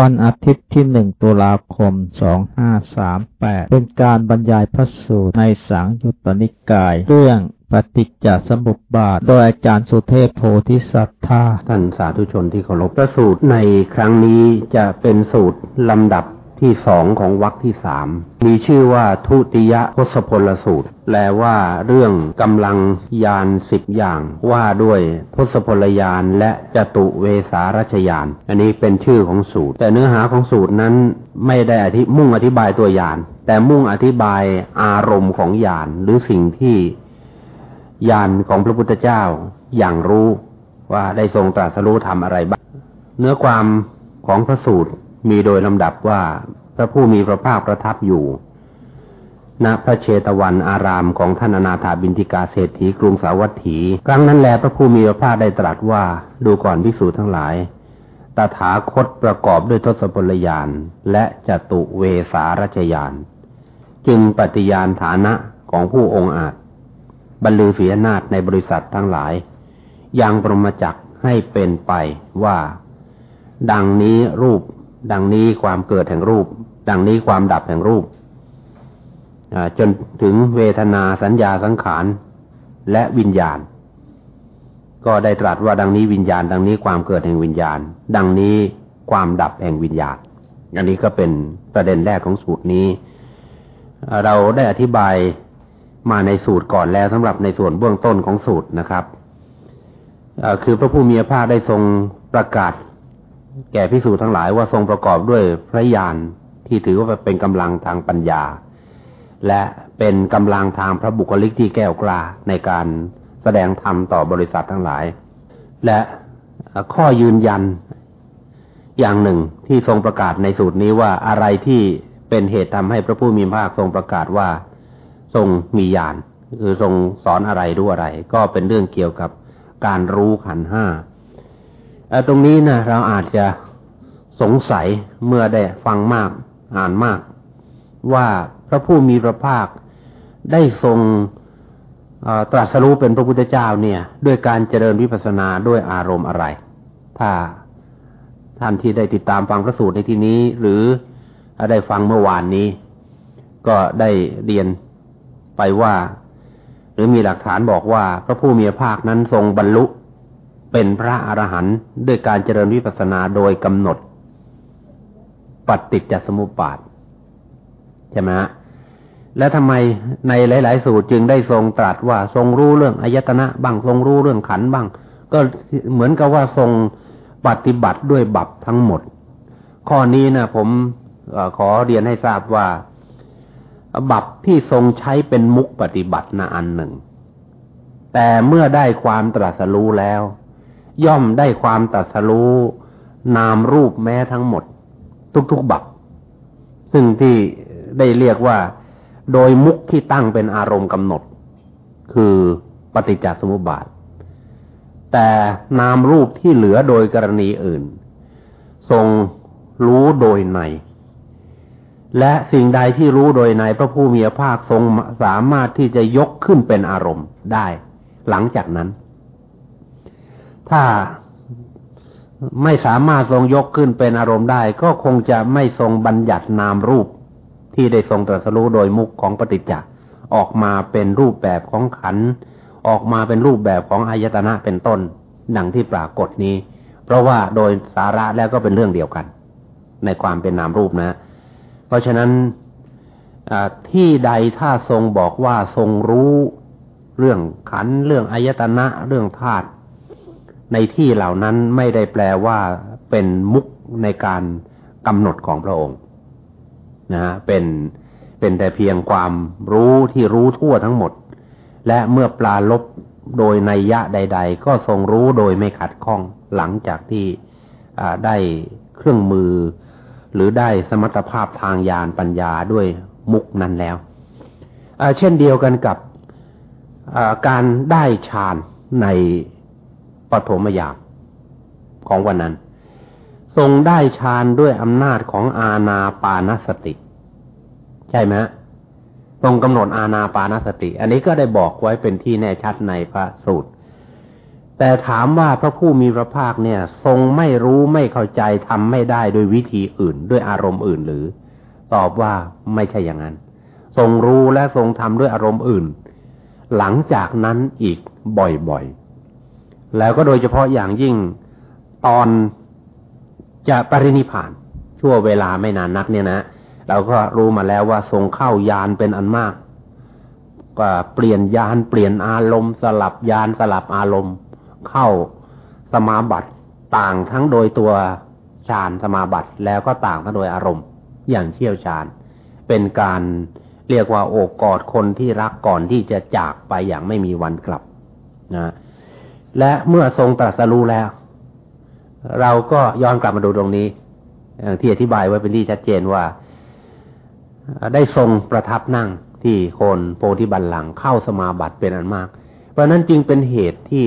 วันอาทิตย์ที่หนึ่งตุลาคม 2538 เป็นการบรรยายพระสูตรในสังยุตตนิกาย เรื่องปฏิจจสมุปบาท โดยอาจารย์สุเทพโพธิสัตธาท่านสาธุชนที่เคารพพระสูตรในครั้งนี้จะเป็นสูตรลำดับ ที่สองของวรรคที่สามมีชื่อว่าทุติยทศพลสูตร แปลว่าเรื่องกำลังยานสิบอย่าง ว่าด้วยทศพลยานและจตุเวสารัชยาน อันนี้เป็นชื่อของสูตร แต่เนื้อหาของสูตรนั้นไม่ได้อธิมุ่งอธิบายตัวยาน แต่มุ่งอธิบายอารมณ์ของยานหรือสิ่งที่ยานของพระพุทธเจ้าอย่างรู้ว่าได้ทรงตรัสรู้ทำอะไรบ้าง เนื้อความของพระสูตรมีโดยลำดับว่า พระผู้มีพระภาคประทับอยู่ณพระเชตวันอารามของท่านอนาถาบินทิกาเศรษฐีกรุงสาวัตถี ครั้งนั้นแลพระผู้มีพระภาคได้ตรัสว่าดูก่อนภิกษุทั้งหลาย ตถาคตประกอบด้วยทศพลยานและจตุเวสารัชยาน จึงปฏิญาณฐานะของผู้องค์อาจ บรรลือฝีนาจในบริษัททั้งหลาย ยังปรมจักให้เป็นไปว่า ดังนี้รูป ดังนี้ความเกิดแห่งรูป ดังนี้ความดับแห่งรูปจนถึงเวทนาสัญญาสังขารและวิญญาณ ก็ได้ตรัสว่าดังนี้วิญญาณ ดังนี้ความเกิดแห่งวิญญาณ ดังนี้ความดับแห่งวิญญาณ อันนี้ก็เป็นประเด็นแรกของสูตรนี้ เราได้อธิบายมาในสูตรก่อนแล้วสำหรับในส่วนเบื้องต้นของสูตรนะครับคือพระผู้มีพระภาคได้ทรงประกาศ แก่พิสูจทั้งหลายว่าทรงประกอบด้วยพระญาณที่ถือว่าเป็นกำลังทางปัญญา และเป็นกำลังทางพระบุคลิกที่แก้วกล้าในการแสดงธรรมต่อบริษัททั้งหลาย และข้อยืนยันอย่างหนึ่งที่ทรงประกาศในสูตรนี้ว่าอะไรที่เป็นเหตุทำให้พระผู้มีพระภาคทรงประกาศว่าทรงมีญาณคือทรงสอนอะไรรู้อะไร ก็เป็นเรื่องเกี่ยวกับการรู้ขันห้า ตรงนี้นะเราอาจจะสงสัยเมื่อได้ฟังมากอ่านมาก ว่าพระผู้มีพระภาคได้ทรงตรัสรู้เป็นพระพุทธเจ้าเนี่ย ด้วยการเจริญวิปัสสนาด้วยอารมณ์อะไร ถ้าท่านที่ได้ติดตามฟังพระสูตรในที่นี้ หรือได้ฟังเมื่อวานนี้ ก็ได้เรียนไปว่า หรือมีหลักฐานบอกว่าพระผู้มีพระภาคนั้นทรงบรรลุ เป็นพระอรหันต์ด้วยการเจริญวิปัสสนาโดยกำหนด ปฏิจจสมุปบาทใช่ไหมฮะแล้วทำไมในหลาย ๆ สูตรจึงได้ทรงตรัสว่าทรงรู้เรื่องอายตนะบ้างทรงรู้เรื่องขันบ้าง ก็เหมือนกับว่าทรงปฏิบัติด้วยบัพทั้งหมด ข้อนี้นะผมขอเรียนให้ทราบว่า บัพที่ทรงใช้เป็นมุกปฏิบัตินะอันหนึ่ง แต่เมื่อได้ความตรัสรู้แล้ว ย่อมได้ความตัดสรู้นามรูปแม้ทั้งหมด ทุกๆบับซึ่งที่ได้เรียกว่า โดยมุกที่ตั้งเป็นอารมณ์กำหนด คือปฏิจจสมุปบาท แต่นามรูปที่เหลือโดยกรณีอื่น ทรงรู้โดยใน และสิ่งใดที่รู้โดยในพระผู้มีพระภาคทรงสามารถที่จะยกขึ้นเป็นอารมณ์ได้ หลังจากนั้น ถ้าไม่สามารถทรงยกขึ้นเป็นอารมณ์ได้ ก็คงจะไม่ทรงบัญญัตินามรูป ที่ได้ทรงตรัสรู้โดยมุขของปฏิจจ์ออกมาเป็นรูปแบบของขัน ออกมาเป็นรูปแบบของอายตนะเป็นต้นดังที่ปรากฏนี้ เพราะว่าโดยสาระแล้วก็เป็นเรื่องเดียวกัน ในความเป็นนามรูปนะ เพราะฉะนั้นที่ใดถ้าทรงบอกว่าทรงรู้ เรื่องขันเรื่องอายตนะ เรื่องธาตุ ในที่เหล่านั้นไม่ได้แปลว่าเป็นมุกในการกำหนดของพระองค์นะฮะเป็นเป็นแต่เพียงความรู้ที่รู้ทั่วทั้งหมด และเมื่อปลาลบโดยในยะใด ๆ ก็ทรงรู้โดยไม่ขัดข้องหลังจากที่ได้เครื่องมือ หรือได้สมรรถภาพทางญาณปัญญาด้วยมุกนั้นแล้ว เช่นเดียวกันกับการได้ฌานใน ปฐมยามของวันนั้น ทรงได้ฌานด้วยอำนาจของอาณาปานสติ ใช่ไหมทรงกำหนดอาณาปานสติ อันนี้ก็ได้บอกไว้เป็นที่แน่ชัดในพระสูตร แต่ถามว่าพระผู้มีพระภาคเนี่ย ทรงไม่รู้ไม่เข้าใจทำไม่ได้โดยวิธีอื่น ด้วยอารมณ์อื่นหรือ ตอบว่าไม่ใช่อย่างนั้น ทรงรู้และทรงทำด้วยอารมณ์อื่น หลังจากนั้นอีกบ่อยๆ แล้วก็โดยเฉพาะอย่างยิ่งตอนจะปรินิพานชั่วเวลาไม่นานนักเนี่ยนะเราก็รู้มาแล้วว่าทรงเข้ายานเป็นอันมาก ก็เปลี่ยนยานเปลี่ยนอารมณ์ สลับยานสลับอารมณ์ เข้าสมาบัติต่างทั้งโดยตัวฌานสมาบัติแล้วก็ต่างทั้งโดยอารมณ์อย่างเชี่ยวชาญ เป็นการเรียกว่าโอบกอดคนที่รักก่อนที่จะจากไปอย่างไม่มีวันกลับนะ และเมื่อทรงตรัสรู้แล้ว เราก็ย้อนกลับมาดูตรงนี้ที่อธิบายไว้เป็นที่ชัดเจนว่า ได้ทรงประทับนั่งที่โคนโพธิบัลลังเข้าสมาบัติเป็นอันมาก เพราะนั้นจึงเป็นเหตุที่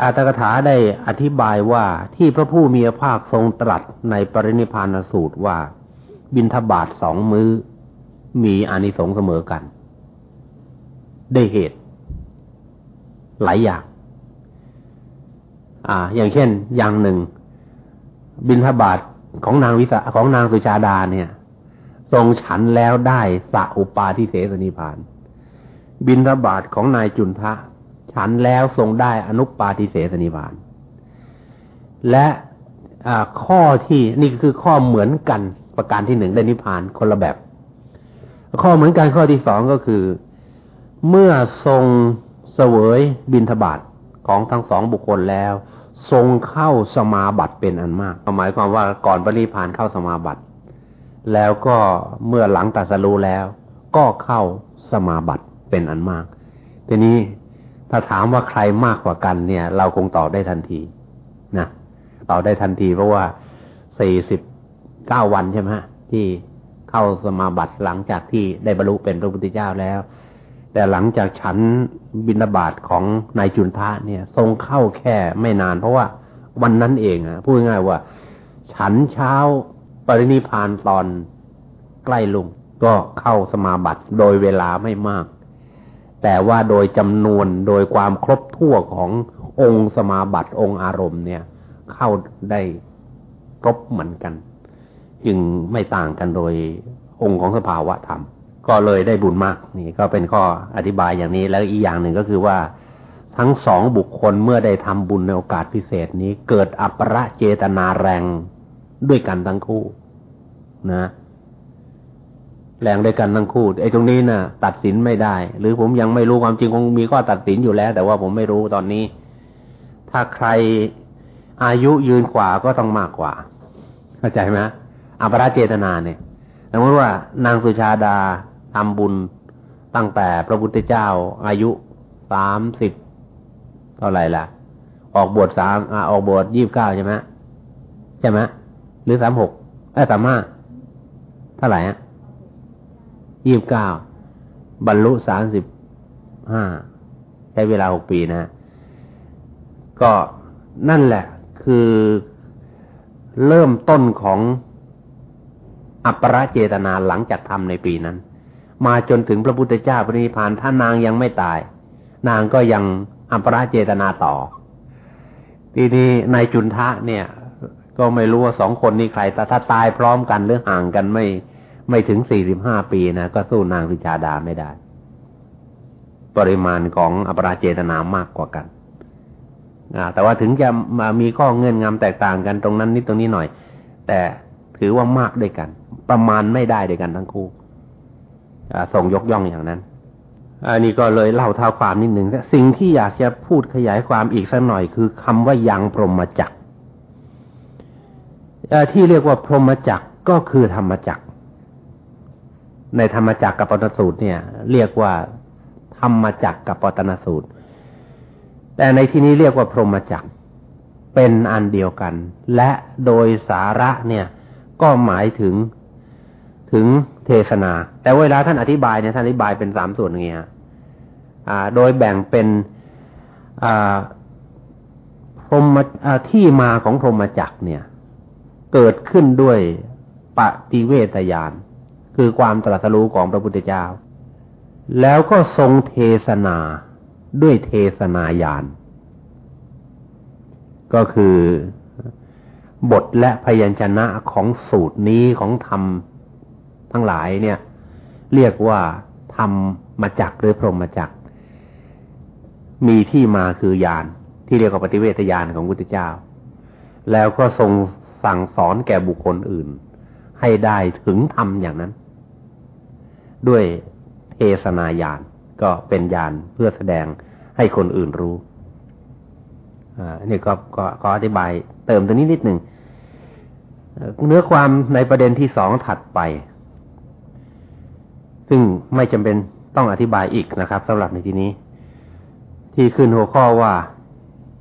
อาตกถาได้อธิบายว่าที่พระผู้มีพระภาคทรงตรัสในปรินิพานสูตรว่า บินทบาทสองมือ้อมีอานิสงส์เสมอกัน ได้เหตุ หลายอย่าง อ่า อย่างเช่น อย่างหนึ่ง บินทบาทของนางวิสาของนางสุชาดาเนี่ย ทรงฉันแล้วได้สัอุปาทิเสสนิพาน บินทบาทของนายจุนทะ ฉันแล้วทรงได้อนุปาทิเสสนิพาน และข้อที่นี่คือข้อเหมือนกันประการที่หนึ่งได้นิพานคนละแบบ ข้อเหมือนกันข้อที่สองก็คือ เมื่อทรงเสวยบินทบาทของทั้งสองบุคคลแล้ว ทรงเข้าสมาบัติเป็นอันมากหมายความว่าก่อนปริพานเข้าสมาบัติ แล้วก็เมื่อหลังตัดสรู้แล้ว ก็เข้าสมาบัติเป็นอันมาก ทีนี้ถ้าถามว่าใครมากกว่ากันเนี่ย เราคงตอบได้ทันทีนะตอบได้ทันทีเพราะว่าสี่สิบเก้าวันใช่ไหมที่เข้าสมาบัติหลังจากที่ได้บรรลุเป็นพระพุทธเจ้าแล้ว แต่หลังจากฉันบินาบาตของนายจุนทะเนี่ย ทรงเข้าแค่ไม่นาน เพราะว่าวันนั้นเองอะพูดง่ายว่า ฉันเช้าปรินิพานตอนใกล้ลุงก็เข้าสมาบัติโดยเวลาไม่มาก แต่ว่าโดยจำนวนโดยความครบถ้วนขององค์สมาบัติองค์อารมณ์เนี่ย เข้าได้ครบเหมือนกัน จึงไม่ต่างกันโดยองค์ของสภาวะธรรม ก็เลยได้บุญมาก นี่ก็เป็นข้ออธิบายอย่างนี้ แล้วอีกอย่างหนึ่งก็คือว่า ทั้งสองบุคคลเมื่อได้ทำบุญในโอกาสพิเศษนี้ เกิดอัปรเจตนาแรงด้วยกันทั้งคู่ นะ แรงด้วยกันทั้งคู่ไอ้ตรงนี้นะ่ะ ตัดสินไม่ได้ หรือผมยังไม่รู้ความจริงคงมีข้อตัดสินอยู่แล้ว แต่ว่าผมไม่รู้ตอนนี้ ถ้าใครอายุยืนกว่าก็ต้องมากกว่า เข้าใจไหมอัปราเจตนาเนี่ยสมมติว่านางสุชาดา ทำบุญตั้งแต่พระพุทธเจ้าอายุสามสิบเท่าไหร่ล่ะ ออกบวชสามออกบวชยี่บเก้าใช่ไหมใช่ไหมหรือสามหกเออสามห้าเท่าไหร่อะยี่บเก้าบรรลุสามสิบห้าใช้เวลาหกปีนะก็นั่นแหละคือเริ่มต้นของอัปรเจตนาหลังจากทำในปีนั้น มาจนถึงพระพุทธเจ้าพระนิพพานถ้านางยังไม่ตาย นางก็ยังอัปราเจตนาต่อ ทีนี้นายจุนทะเนี่ย ก็ไม่รู้ว่าสองคนนี้ใคร แต่ถ้าตายพร้อมกันหรือห่างกันไม่ไม่ถึงสี่สิบห้าปีนะก็สู้นางวิชาดาไม่ได้ ปริมาณของอัปราเจตนามากกว่ากันแต่ว่าถึงจะมามีข้อเงื่อนงำแตกต่างกันตรงนั้นนิดตรงนี้หน่อย แต่ถือว่ามากด้วยกัน ประมาณไม่ได้ด้วยกันทั้งคู่ ส่งยกย่องอย่างนั้น อันนี้ก็เลยเล่าเท่าความนิดหนึ่งสิ่งที่อยากจะพูดขยายความอีกสักหน่อยคือคำว่ายังพรหมจักรที่เรียกว่าพรหมจักรก็คือธรรมจักรในธรรมจักรกับปตนสูตรเนี่ย เรียกว่าธรรมจักรกับปตนสูตร แต่ในที่นี้เรียกว่าพรหมจักรเป็นอันเดียวกัน และโดยสาระเนี่ย ก็หมายถึงถึง เทศนา แต่เวลาท่านอธิบายเนี่ยท่านอธิบายเป็นสามส่วนอย่างเงี้ยอ่าโดยแบ่งเป็นอ่าพรมที่มาของพรหมจักเนี่ย เกิดขึ้นด้วยปฏิเวทญาณคือความตรัสรู้ของพระพุทธเจ้า แล้วก็ทรงเทศนาด้วยเทศนาญาณก็คือบทและพยัญชนะของสูตรนี้ของธรรม ทั้งหลายเนี่ย เรียกว่าธรรมมาจักหรือพรหมจักมีที่มาคือยานที่เรียกว่าปฏิเวทญาณของพุทธเจ้า แล้วก็ทรงสั่งสอนแก่บุคคลอื่น ให้ได้ถึงธรรมอย่างนั้น ด้วยเทศนายานก็เป็นญาณเพื่อแสดงให้คนอื่นรู้อ่านี่ก็ก็อธิบายเติมตรงนี้นิดหนึ่งเนื้อความในประเด็นที่สองถัดไป ซึ่งไม่จำเป็นต้องอธิบายอีกนะครับสำหรับในที่นี้ ที่ขึ้นหัวข้อว่า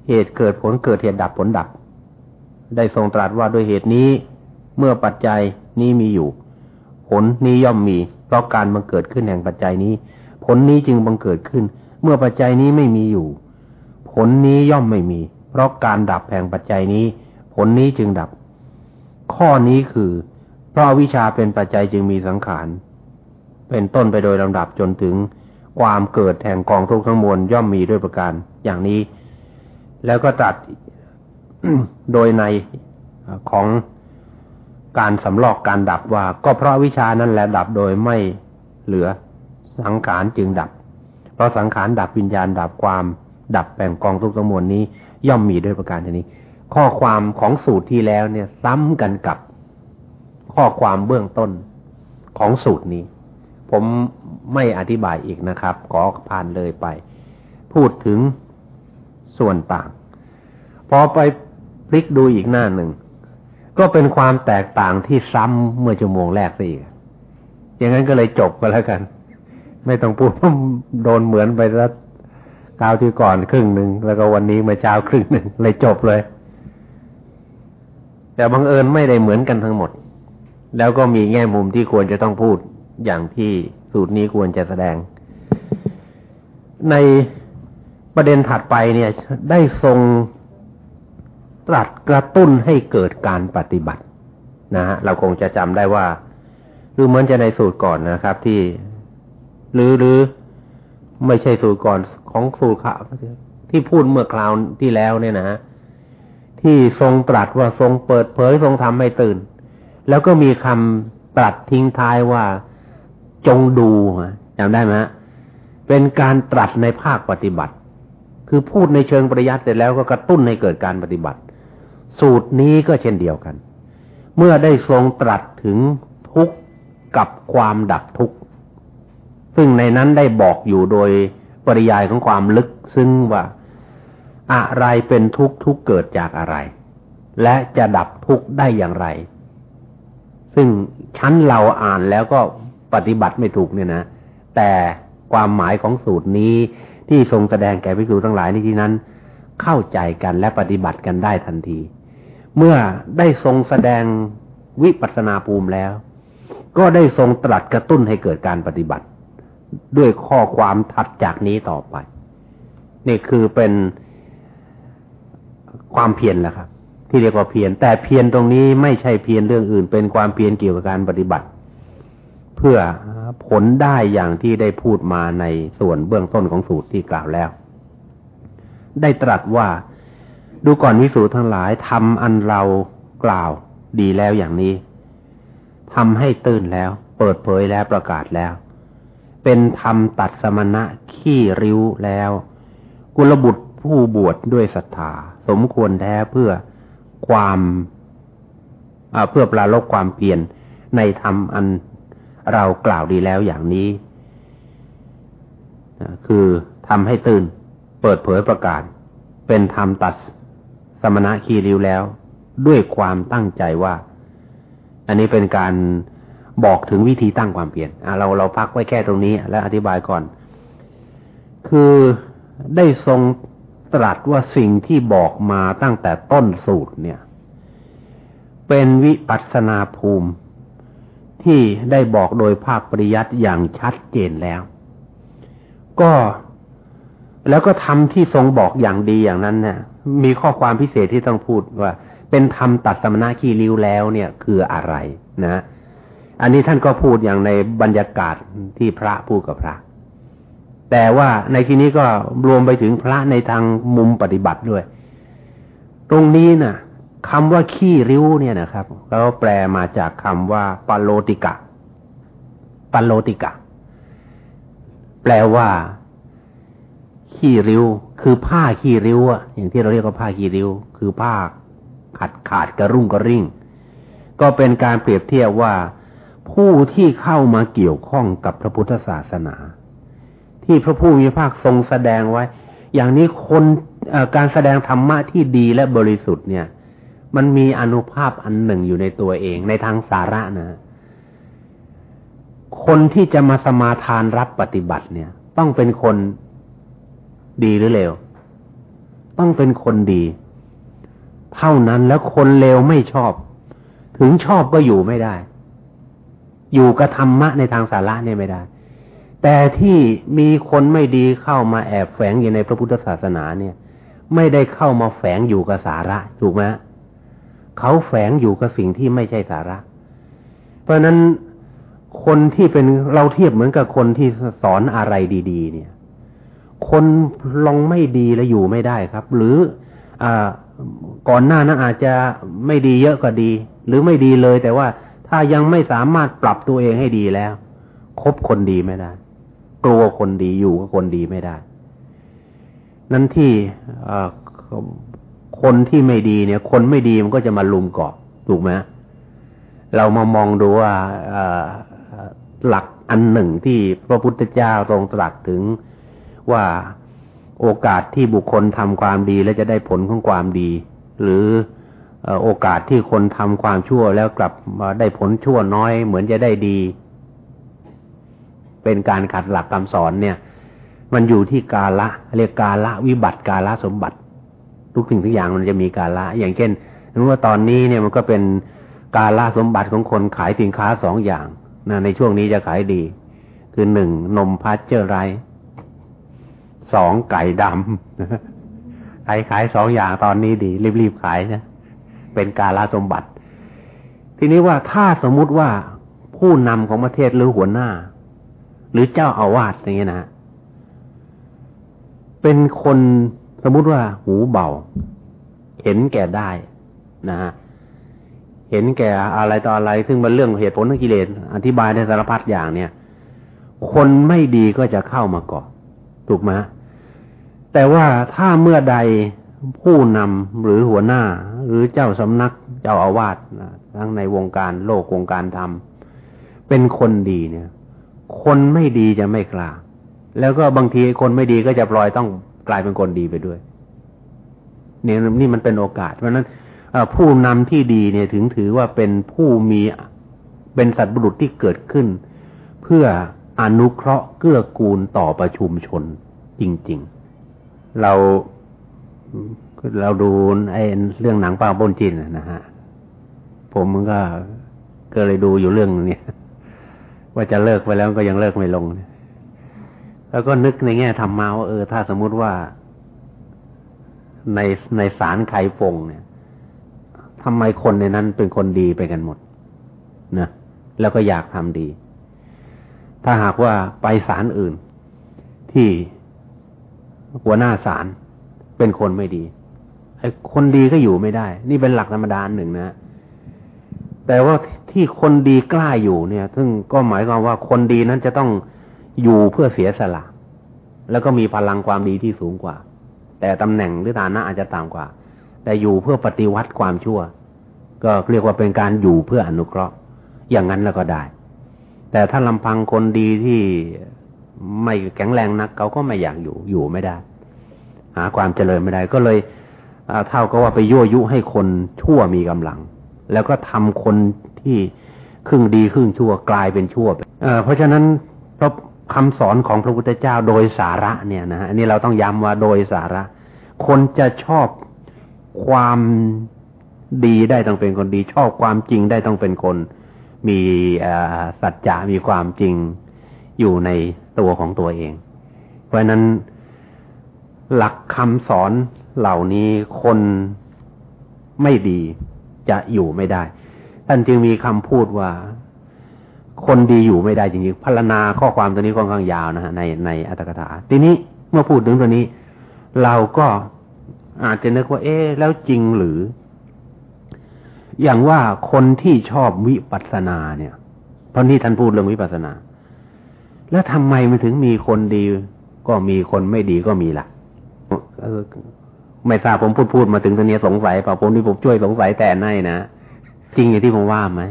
เหตุเกิดผลเกิดเหตุดับผลดับ ได้ทรงตรัสว่าด้วยเหตุนี้เมื่อปัจจัยนี้มีอยู่ ผลนี้ย่อมมี เพราะการบังเกิดขึ้นแห่งปัจจัยนี้ ผลนี้จึงบังเกิดขึ้น เมื่อปัจจัยนี้ไม่มีอยู่ ผลนี้ย่อมไม่มี เพราะการดับแห่งปัจจัยนี้ ผลนี้จึงดับ ข้อนี้คือ เพราะวิชาเป็นปัจจัยจึงมีสังขาร เป็นต้นไปโดยลำดับจนถึงความเกิดแห่งกองทุกข์ทั้งมวลย่อมมีด้วยประการอย่างนี้ แล้วก็ตัดโดยในของการสำลอกการดับว่า ก็เพราะวิชานั้นแหละดับโดยไม่เหลือสังขารจึงดับ เพราะสังขารดับวิญญาณดับความดับแบ่งกองทุกสมวลนี้ ย่อมมีด้วยประการชนี้ ข้อความของสูตรที่แล้วเนี่ย ซ้ำกันกับ ข้อความเบื้องต้นของสูตรนี้ ผมไม่อธิบายอีกนะครับ ขอผ่านเลยไป พูดถึงส่วนต่าง พอไปพลิกดูอีกหน้าหนึ่ง ก็เป็นความแตกต่างที่ซ้ำเมื่อชั่วโมงแรกซะอีกอย่างนั้นก็เลยจบไปแล้วกัน ไม่ต้องพูดโดนเหมือนไปแล้วคราวที่ก่อนครึ่งหนึ่งแล้วก็วันนี้มาเช้าครึ่งหนึ่งเลยจบเลย แต่บังเอิญไม่ได้เหมือนกันทั้งหมด แล้วก็มีแง่มุมที่ควรจะต้องพูด อย่างที่สูตรนี้ควรจะแสดง ในประเด็นถัดไปเนี่ย ได้ทรงตรัสกระตุ้นให้เกิดการปฏิบัตินะฮะเราคงจะจำได้ว่าหรือเหมือนจะในสูตรก่อนนะครับที่ หรือหรือไม่ใช่สูตรก่อนของสูตรข่าที่พูดเมื่อคราวที่แล้วเนี่ยนะฮะที่ทรงตรัสว่าทรงเปิดเผยทรงทำให้ตื่น แล้วก็มีคำตรัสทิ้งท้ายว่า จงดูจำได้ไหมเป็นการตรัสในภาคปฏิบัติ คือพูดในเชิงปริยัติเสร็จแล้วก็กระตุ้นให้เกิดการปฏิบัติ สูตรนี้ก็เช่นเดียวกัน เมื่อได้ทรงตรัสถึงทุกข์กับความดับทุกข์ซึ่งในนั้นได้บอกอยู่โดยปริยายของความลึกซึ่งว่าอะไรเป็นทุกข์ทุกเกิดจากอะไร และจะดับทุกข์ได้อย่างไร ซึ่งชั้นเราอ่านแล้วก็ ปฏิบัติไม่ถูกเนี่ยนะ แต่ความหมายของสูตรนี้ที่ทรงแสดงแก่ภิกษุทั้งหลายในที่นั้น เข้าใจกันและปฏิบัติกันได้ทันที เมื่อได้ทรงแสดงวิปัสนาภูมิแล้ว ก็ได้ทรงตรัสกระตุ้นให้เกิดการปฏิบัติ ด้วยข้อความถัดจากนี้ต่อไป นี่คือเป็นความเพียรแหละครับ ที่เรียกว่าเพียรแต่เพียรตรงนี้ไม่ใช่เพียรเรื่องอื่น เป็นความเพียรเกี่ยวกับการปฏิบัติ เพื่อผลได้อย่างที่ได้พูดมาในส่วนเบื้องต้นของสูตรที่กล่าวแล้ว ได้ตรัสว่าดูก่อนวิสูทั้งหลายทำอันเรากล่าวดีแล้วอย่างนี้ทำให้ตื่นแล้ว เปิดเผยแล้วประกาศแล้ว เป็นธรรมตัดสมณะขี้ริ้วแล้ว กุลบุตรผู้บวชดด้วยศรัทธาสมควรแท้เพื่อความเพื่อปลาลบความเปลี่ยนในธรรมอัน เรากล่าวดีแล้วอย่างนี้ คือทำให้ตื่น เปิดเผยประกาศ เป็นธรรมตัดสมณะขีริวแล้ว ด้วยความตั้งใจว่า อันนี้เป็นการบอกถึงวิธีตั้งความเปลี่ยนเราเราพักไว้แค่ตรงนี้ แล้วอธิบายก่อน คือได้ทรงตรัสว่าสิ่งที่บอกมาตั้งแต่ต้นสูตรเนี่ย เป็นวิปัสนาภูมิ ที่ได้บอกโดยภาคปริยัติอย่างชัดเจนแล้ว ก็แล้วก็ทำที่ทรงบอกอย่างดีอย่างนั้นเนี่ยมีข้อความพิเศษที่ต้องพูดว่า เป็นธรรมตัดสมณะขี้ริ้วแล้วเนี่ยคืออะไรนะ อันนี้ท่านก็พูดอย่างในบรรยากาศที่พระพูดกับพระ แต่ว่าในที่นี้ก็รวมไปถึงพระในทางมุมปฏิบัติด้วย ตรงนี้นะ่ะ คำว่าขี้ริ้วเนี่ยนะครับเราแปลมาจากคำว่าปาโลติกะปาโลติกะ แปลว่า ขี้ริ้ว คือผ้าขี้ริ้วอะอย่างที่เราเรียกว่าผ้าขี้ริ้ว คือผ้าขาดขาดกระรุ่งกระริ่ง ก็เป็นการเปรียบเทียบว่า ผู้ที่เข้ามาเกี่ยวข้องกับพระพุทธศาสนา ที่พระผู้มีภาคทรงแสดงไว้ อย่างนี้คนการแสดงธรรมะที่ดีและบริสุทธิ์เนี่ย มันมีอนุภาพอันหนึ่งอยู่ในตัวเองในทางสาระนะ คนที่จะมาสมาทานรับปฏิบัติเนี่ย ต้องเป็นคนดีหรือเลว ต้องเป็นคนดี เท่านั้นแล้วคนเลวไม่ชอบ ถึงชอบก็อยู่ไม่ได้ อยู่กับธรรมะในทางสาระเนี่ยไม่ได้ แต่ที่มีคนไม่ดีเข้ามาแอบแฝงอยู่ในพระพุทธศาสนาเนี่ย ไม่ได้เข้ามาแฝงอยู่กับสาระถูกไหม เขาแฝงอยู่กับสิ่งที่ไม่ใช่สาระ เพราะนั้นคนที่เป็นเราเทียบเหมือนกับคนที่สอนอะไรดี ๆ เนี่ย คนลองไม่ดีแล้วอยู่ไม่ได้ครับ หรืออก่อนหน้านั้นอาจจะไม่ดีเยอะก็ดี หรือไม่ดีเลย แต่ว่าถ้ายังไม่สามารถปรับตัวเองให้ดีแล้วคบคนดีไม่ได้ กลัวคนดีอยู่กับคนดีไม่ได้ นั่นที่ คนที่ไม่ดีเนี่ย คนไม่ดีมันก็จะมาลุมเกาะถูกไหมเรามามองดูว่าหลักอันหนึ่งที่พระพุทธเจ้าทรงตรัสถึงว่าโอกาสที่บุคคลทำความดีและจะได้ผลของความดี หรือโอกาสที่คนทำความชั่วแล้วกลับมาได้ผลชั่วน้อย เหมือนจะได้ดี เป็นการขัดหลักคำสอนเนี่ย มันอยู่ที่กาละเรียกกาละวิบัติกาละสมบัติ ทุกสิ่งทุกอย่างมันจะมีกาละ อย่างเช่นรู้ว่าตอนนี้เนี่ยมันก็เป็นกาละสมบัติของคนขายสินค้าสองอย่างนะในช่วงนี้จะขายดี คือหนึ่งนมพัชเจอร์ไรสองไก่ดำขายขายสองอย่างตอนนี้ดี รีบๆขายนะเป็นกาลสมบัติ ทีนี้ว่าถ้าสมมุติว่าผู้นำของประเทศหรือหัวหน้า หรือเจ้าอาวาสอย่างเงี้ยนะเป็นคน สมมติว่าหูเบา เห็นแก่ได้นะฮะเห็นแก่อะไรต่ออะไร ซึ่งมันเรื่องเหตุผลทางกิเลสอธิบายในสารพัดอย่างเนี่ย คนไม่ดีก็จะเข้ามาเกาะถูกไหมแต่ว่าถ้าเมื่อใดผู้นำหรือหัวหน้า หรือเจ้าสำนักเจ้าอาวาสทั้งในวงการโลกวงการธรรมเป็นคนดีเนี่ย คนไม่ดีจะไม่กล้าแล้วก็บางทีคนไม่ดีก็จะปล่อยต้อง กลายเป็นคนดีไปด้วยเนี่ยนี่มันเป็นโอกาส เพราะนั้นผู้นำที่ดีเนี่ยถึงถือว่าเป็นผู้มีเป็นสัตว์บุรุษที่เกิดขึ้น เพื่ออนุเคราะห์เกื้อกูลต่อประชุมชนจริง ๆ เราเราดูไอ้เรื่องหนังปลาบนจินนะฮะ ผมมันก็ก็เลยดูอยู่เรื่องนี้ว่าจะเลิกไปแล้วก็ยังเลิกไม่ลง แล้วก็นึกในแง่ธรรมะว่าเออ ถ้าสมมุติว่า ในในสารไข่ฟงเนี่ยทำไมคนในนั้นเป็นคนดีไปกันหมดนะแล้วก็อยากทำดี ถ้าหากว่าไปสารอื่น ที่หัวหน้าสารเป็นคนไม่ดีไอ้คนดีก็อยู่ไม่ได้ นี่เป็นหลักธรรมดาหนึ่งนะแต่ว่าที่คนดีกล้าอยู่เนี่ย ซึ่งก็หมายความว่าคนดีนั้นจะต้อง อยู่เพื่อเสียสละ แล้วก็มีพลังความดีที่สูงกว่า แต่ตำแหน่งหรือฐานะอาจจะต่ำกว่า แต่อยู่เพื่อปฏิวัติความชั่ว ก็เรียกว่าเป็นการอยู่เพื่ออนุเคราะห์ อย่างนั้นแล้วก็ได้ แต่ถ้าลำพังคนดีที่ไม่แข็งแรงนักเขาก็ไม่อยากอยู่อยู่ไม่ได้ หาความเจริญไม่ได้ก็เลยเท่ากับว่าไปยั่วยุให้คนชั่วมีกำลัง แล้วก็ทำคนที่ครึ่งดีครึ่งชั่วกลายเป็นชั่วเเพราะฉะนั้นพระ คำสอนของพระพุทธเจ้าโดยสาระเนี่ยนะอันนี้เราต้องย้ำว่าโดยสาระ คนจะชอบความดีได้ต้องเป็นคนดี ชอบความจริงได้ต้องเป็นคน มีสัจจะมีความจริงอยู่ในตัวของตัวเอง เพราะนั้นหลักคำสอนเหล่านี้คนไม่ดีจะอยู่ไม่ได้ ท่านจึงมีคำพูดว่า คนดีอยู่ไม่ได้จริงๆพรรณนาข้อความตัวนี้ค่อนข้างยาวนะฮะในในอัตถกถา ทีนี้เมื่อพูดถึงตัวนี้ เราก็อาจจะนึกว่า เอ๊แล้วจริงหรือ อย่างว่าคนที่ชอบวิปัสสนาเนี่ย เพราะนี่ท่านพูดเรื่องวิปัสสนา แล้วทำไมมันถึงมีคนดีก็มีคนไม่ดีก็มีล่ะไม่ทราบผมพูดพูดมาถึงตรงนี้สงสัยป่าผมที่ผมช่วยสงสัยแต่ในนะจริงอย่างที่ผมว่าไหม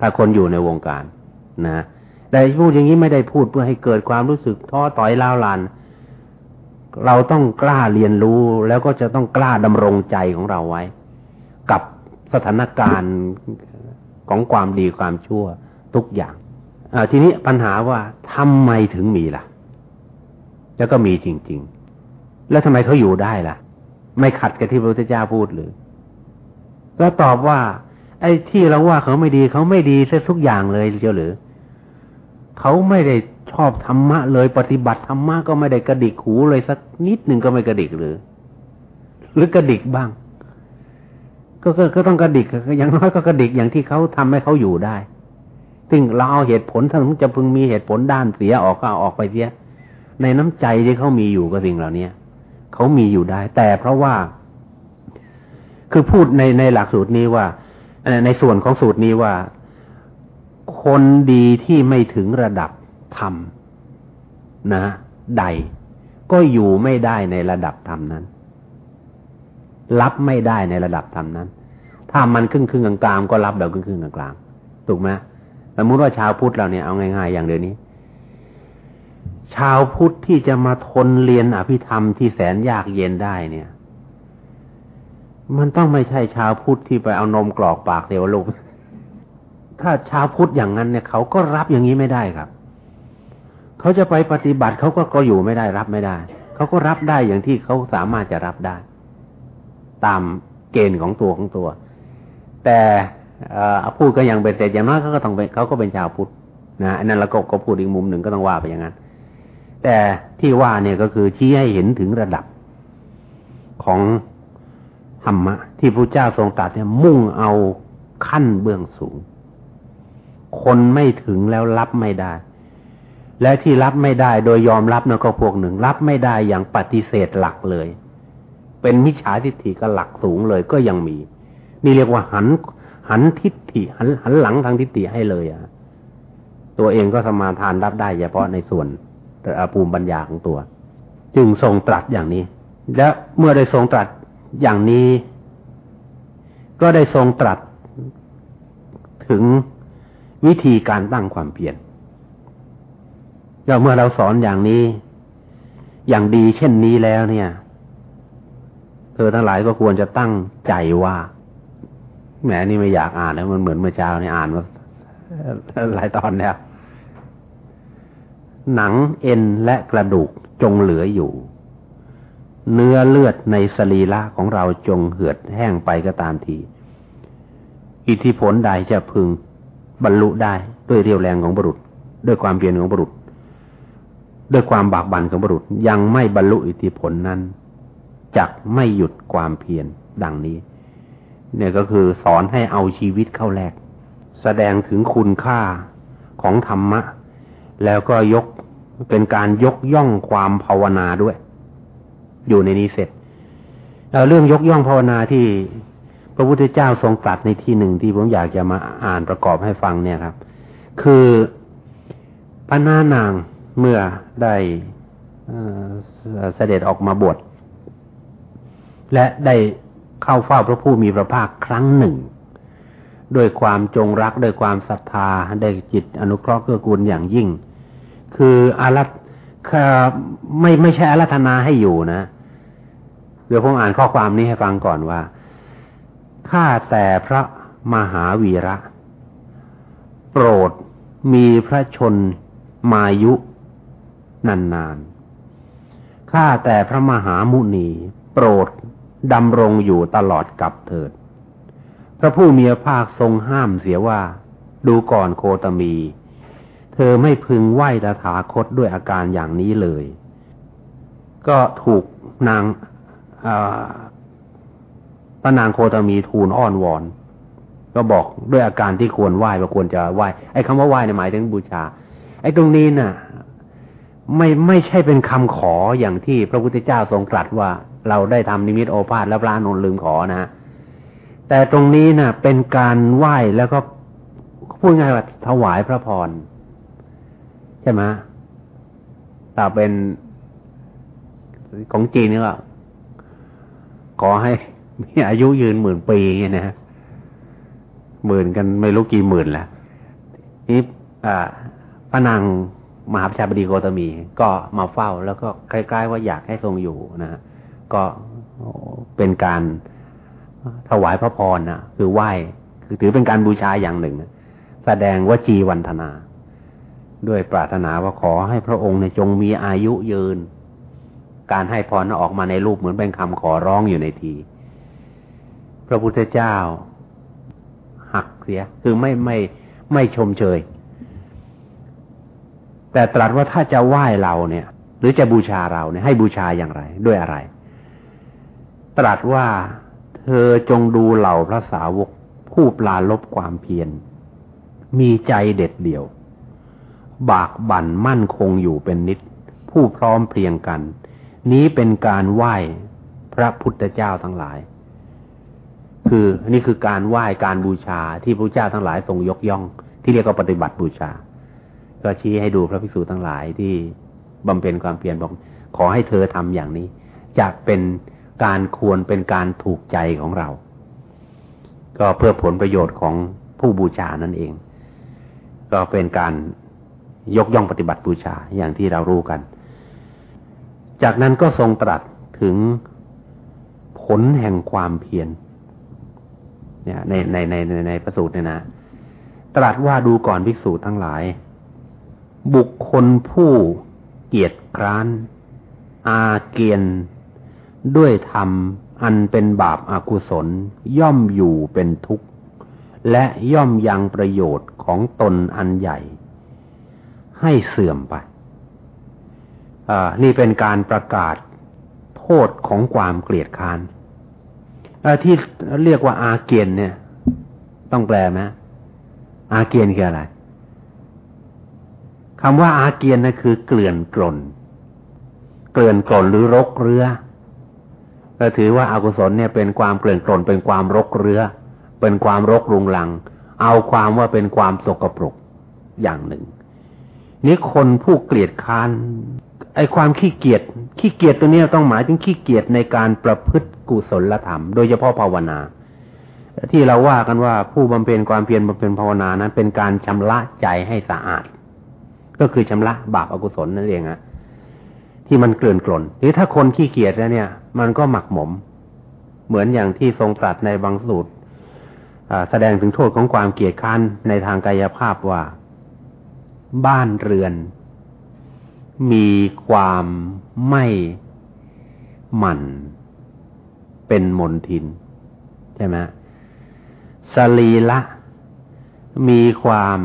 ถ้าคนอยู่ในวงการ นะแต่พูดอย่างนี้ไม่ได้พูดเพื่อให้เกิดความรู้สึกท้อต่อยล้าวลาน เราต้องกล้าเรียนรู้แล้วก็จะต้องกล้าดำรงใจของเราไว้ กับสถานการณ์ของความดีความชั่วทุกอย่างทีนี้ปัญหาว่าทำไมถึงมีล่ะ แล้วก็มีจริง ๆ แล้วทำไมเขาอยู่ได้ล่ะ ไม่ขัดกับที่พระพุทธเจ้าพูดหรือก็ตอบว่า ไอ้ที่เราว่าเขาไม่ดีเขาไม่ดีซะทุกอย่างเลยเจ้าหรือ เขาไม่ได้ชอบธรรมะเลยปฏิบัติธรรมะก็ไม่ได้กระดิกหูเลยสักนิดหนึ่งก็ไม่กระดิกหรือ หรือกระดิกบ้าง ก็ก็ก็ต้องกระดิกอย่างน้อยก็กระดิกอย่างที่เขาทำให้เขาอยู่ได้ ซึ่งเราเอาเหตุผลถ้าจะพึงมีเหตุผลด้านเสียออกก็เอาออกไปเสีย ในน้ำใจที่เขามีอยู่กับสิ่งเหล่านี้เขามีอยู่ได้ แต่เพราะว่า คือพูดในในหลักสูตรนี้ว่าในส่วนของสูตรนี้ว่า คนดีที่ไม่ถึงระดับธรรมนะ ใด ก็อยู่ไม่ได้ในระดับธรรมนั้น รับไม่ได้ในระดับธรรมนั้น ถ้ามันครึ่งครึ่งกลางๆก็รับแบบครึ่งครึ่งกลางๆถูกไหมสมมติว่าชาวพุทธเราเนี่ยเอาง่ายๆอย่างเดียวนี้ ชาวพุทธที่จะมาทนเรียนอภิธรรมที่แสนยากเย็นได้เนี่ย มันต้องไม่ใช่ชาวพุทธที่ไปเอานมกรอกปากเทวโลก ถ้าชาวพุทธอย่างนั้นเนี่ยเขาก็รับอย่างนี้ไม่ได้ครับ เขาจะไปปฏิบัติเขาก็ก็อยู่ไม่ได้รับไม่ได้ เขาก็รับได้อย่างที่เขาสามารถจะรับได้ ตามเกณฑ์ของตัวของตัว แต่พูดก็ยังเป็นแต่อย่างน้อยเขาก็ต้องเป็นเขาก็เป็นชาวพุทธนะอันนั้นเราก็ก็พูดอีกมุมหนึ่งก็ต้องว่าไปอย่างนั้น แต่ที่ว่าเนี่ยก็คือชี้ให้เห็นถึงระดับของธรรมะที่พระเจ้าทรงตรัสเนี่ยมุ่งเอาขั้นเบื้องสูง คนไม่ถึงแล้วรับไม่ได้ และที่รับไม่ได้โดยยอมรับนะก็พวกหนึ่ง รับไม่ได้อย่างปฏิเสธหลักเลย เป็นมิจฉาทิฏฐิก็หลักสูงเลยก็ยังมี นี่เรียกว่าหันหันทิฏฐิหันหันหลังทางทิฏฐิให้เลยอะตัวเองก็สมาทานรับได้เฉพาะในส่วนภูมิปัญญาของตัว จึงทรงตรัสอย่างนี้ และเมื่อได้ทรงตรัสอย่างนี้ ก็ได้ทรงตรัสถึง วิธีการตั้งความเพียรเราเมื่อเราสอนอย่างนี้ อย่างดีเช่นนี้แล้วเนี่ย เธอทั้งหลายก็ควรจะตั้งใจว่าแหมนี่ไม่อยากอ่านแล้วมันเหมือนเมื่อเช้านี่อ่านมาหลายตอนแล้วหนังเอ็นและกระดูกจงเหลืออยู่ เนื้อเลือดในสรีระของเราจงเหือดแห้งไปก็ตามที อิทธิพลใดจะพึง บรรลุได้ด้วยเรียวแรงของบุรุษ ด้วยความเพียรของบุรุษ ด้วยความบากบั่นของบุรุษ ยังไม่บรรลุอิทธิผลนั้นจักไม่หยุดความเพียรดังนี้ เนี่ยก็คือสอนให้เอาชีวิตเข้าแลกแสดงถึงคุณค่าของธรรมะ แล้วก็ยกเป็นการยกย่องความภาวนาด้วย อยู่ในนี้เสร็จแล้วเรื่องยกย่องภาวนาที่ พระพุทธเจ้าทรงตรัสในที่หนึ่งที่ผมอยากจะมาอ่านประกอบให้ฟังเนี่ยครับ คือพระนานางเมื่อได้เสด็จออกมาบวชและได้เข้าเฝ้าพระผู้มีพระภาคครั้งหนึ่ง ด้วยความจงรักด้วยความศรัทธาได้จิตอนุเคราะห์เกื้อกูลอย่างยิ่ง คืออารัตไม่ไม่ใช่อารัธนาให้อยู่นะ เดี๋ยวผมอ่านข้อความนี้ให้ฟังก่อนว่า ข้าแต่พระมหาวีระ โปรดมีพระชนมายุนานๆ ข้าแต่พระมหามุนีโปรดดำรงอยู่ตลอดกับเถิด พระผู้มีภาคทรงห้ามเสียว่า ดูก่อนโคตมี เธอไม่พึงไหวตถาคตด้วยอาการอย่างนี้เลย ก็ถูกนาง พระนางโคตมีทูลอ้อนวอน ก็บอกด้วยอาการที่ควรไหว้ว่าควรจะไหว้ไอ้คำว่าไหว้ในหมายถึงบูชา ไอ้ตรงนี้น่ะ ไม่ไม่ใช่เป็นคำขออย่างที่พระพุทธเจ้าทรงตรัสว่า เราได้ทำนิมิตโอภาษแล้วพระนนลืมขอนะแต่ตรงนี้นะ่ะ เป็นการไหว้แล้วก็พูดง่ายว่าถวายพระพรใช่ไหมแต่เป็นของจีนนี่ก็ขอให้ มีอายุยืนหมื่นปีนี่ยนะหมื่นกันไม่รู้กี่หมื่นแล้วนี่พระนางมหาประชาบดีโกตมี ก็มาเฝ้าแล้วก็คล้ๆว่าอยากให้ทรงอยู่นะ ก็เป็นการถวายพระพรนะคือไหว้คือถือเป็นการบูชาอย่างหนึ่งนะแสดงว่าจีวันธนา ด้วยปรารถนาว่าขอให้พระองค์ในจงมีอายุยืน การให้พรออกมาในรูปเหมือนเป็นคำขอร้องอยู่ในที พระพุทธเจ้า หักเสีย คือไม่ไม่ไม่ชมเชย แต่ตรัสว่าถ้าจะไหว้เราเนี่ย หรือจะบูชาเราเนี่ย ให้บูชาอย่างไร ด้วยอะไร ตรัสว่าเธอจงดูเหล่าพระสาวกผู้ปลาลบความเพียรมีใจเด็ดเดี่ยว บากบั่นมั่นคงอยู่เป็นนิด ผู้พร้อมเพรียงกัน นี้เป็นการไหว้พระพุทธเจ้าทั้งหลาย คือนี่คือการไหว้การบูชาที่พระเจ้าทั้งหลายทรงยกย่อง ที่เรียกว่าปฏิบัติบูชา ก็ชี้ให้ดูพระภิกษุทั้งหลายที่บำเพ็ญความเพียรบอกขอให้เธอทำอย่างนี้จะเป็นการควรเป็นการถูกใจของเรา ก็เพื่อผลประโยชน์ของผู้บูชานั่นเอง ก็เป็นการยกย่องปฏิบัติบูชาอย่างที่เรารู้กัน จากนั้นก็ทรงตรัสถึงผลแห่งความเพียร เนี่ยในในในในในพระสูตรเนี่ยนะตรัสว่าดูก่อนภิกษุทั้งหลาย บุคคลผู้เกียจคร้าน อาเกียน ด้วยธรรมอันเป็นบาปอากุศล ย่อมอยู่เป็นทุกข์ และย่อมยังประโยชน์ของตนอันใหญ่ ให้เสื่อมไปนี่เป็นการประกาศโทษของความเกลียดค้าน ที่เรียกว่าอาเกียนเนี่ย ต้องแปลไหมอาเกียนคืออะไรคำว่าอาเกียนนะคือเกลื่อนกลน เกลื่อนกลนหรือรกเรือ ก็ถือว่าอากุศลเนี่ยเป็นความเกลื่อนกล่นเป็นความรกเรือ เป็นความรกรุงรัง เอาความว่าเป็นความสกปรกอย่างหนึ่ง นี่คนผู้เกลียดค้าน ไอ้ความขี้เกียจขี้เกียจตัวนี้ต้องหมายถึงขี้เกียจในการประพฤติกุศลธรรม โดยเฉพาะภาวนา ที่เราว่ากันว่าผู้บำเพ็ญความเพียรบำเพ็ญภาวนานั้น เป็นการชำระใจให้สะอาด ก็คือชำระบาปอกุศลนั่นเองอะที่มันเกลื่อนกล่นหรือถ้าคนขี้เกียจแล้วเนี่ย มันก็หมักหมม เหมือนอย่างที่ทรงตรัสในบางสูตรแสดงถึงโทษของความเกียจค้านในทางกายภาพว่า บ้านเรือน มีความไม่หมั่น เป็นมนทิน ใช่ไหมสลีละมีความ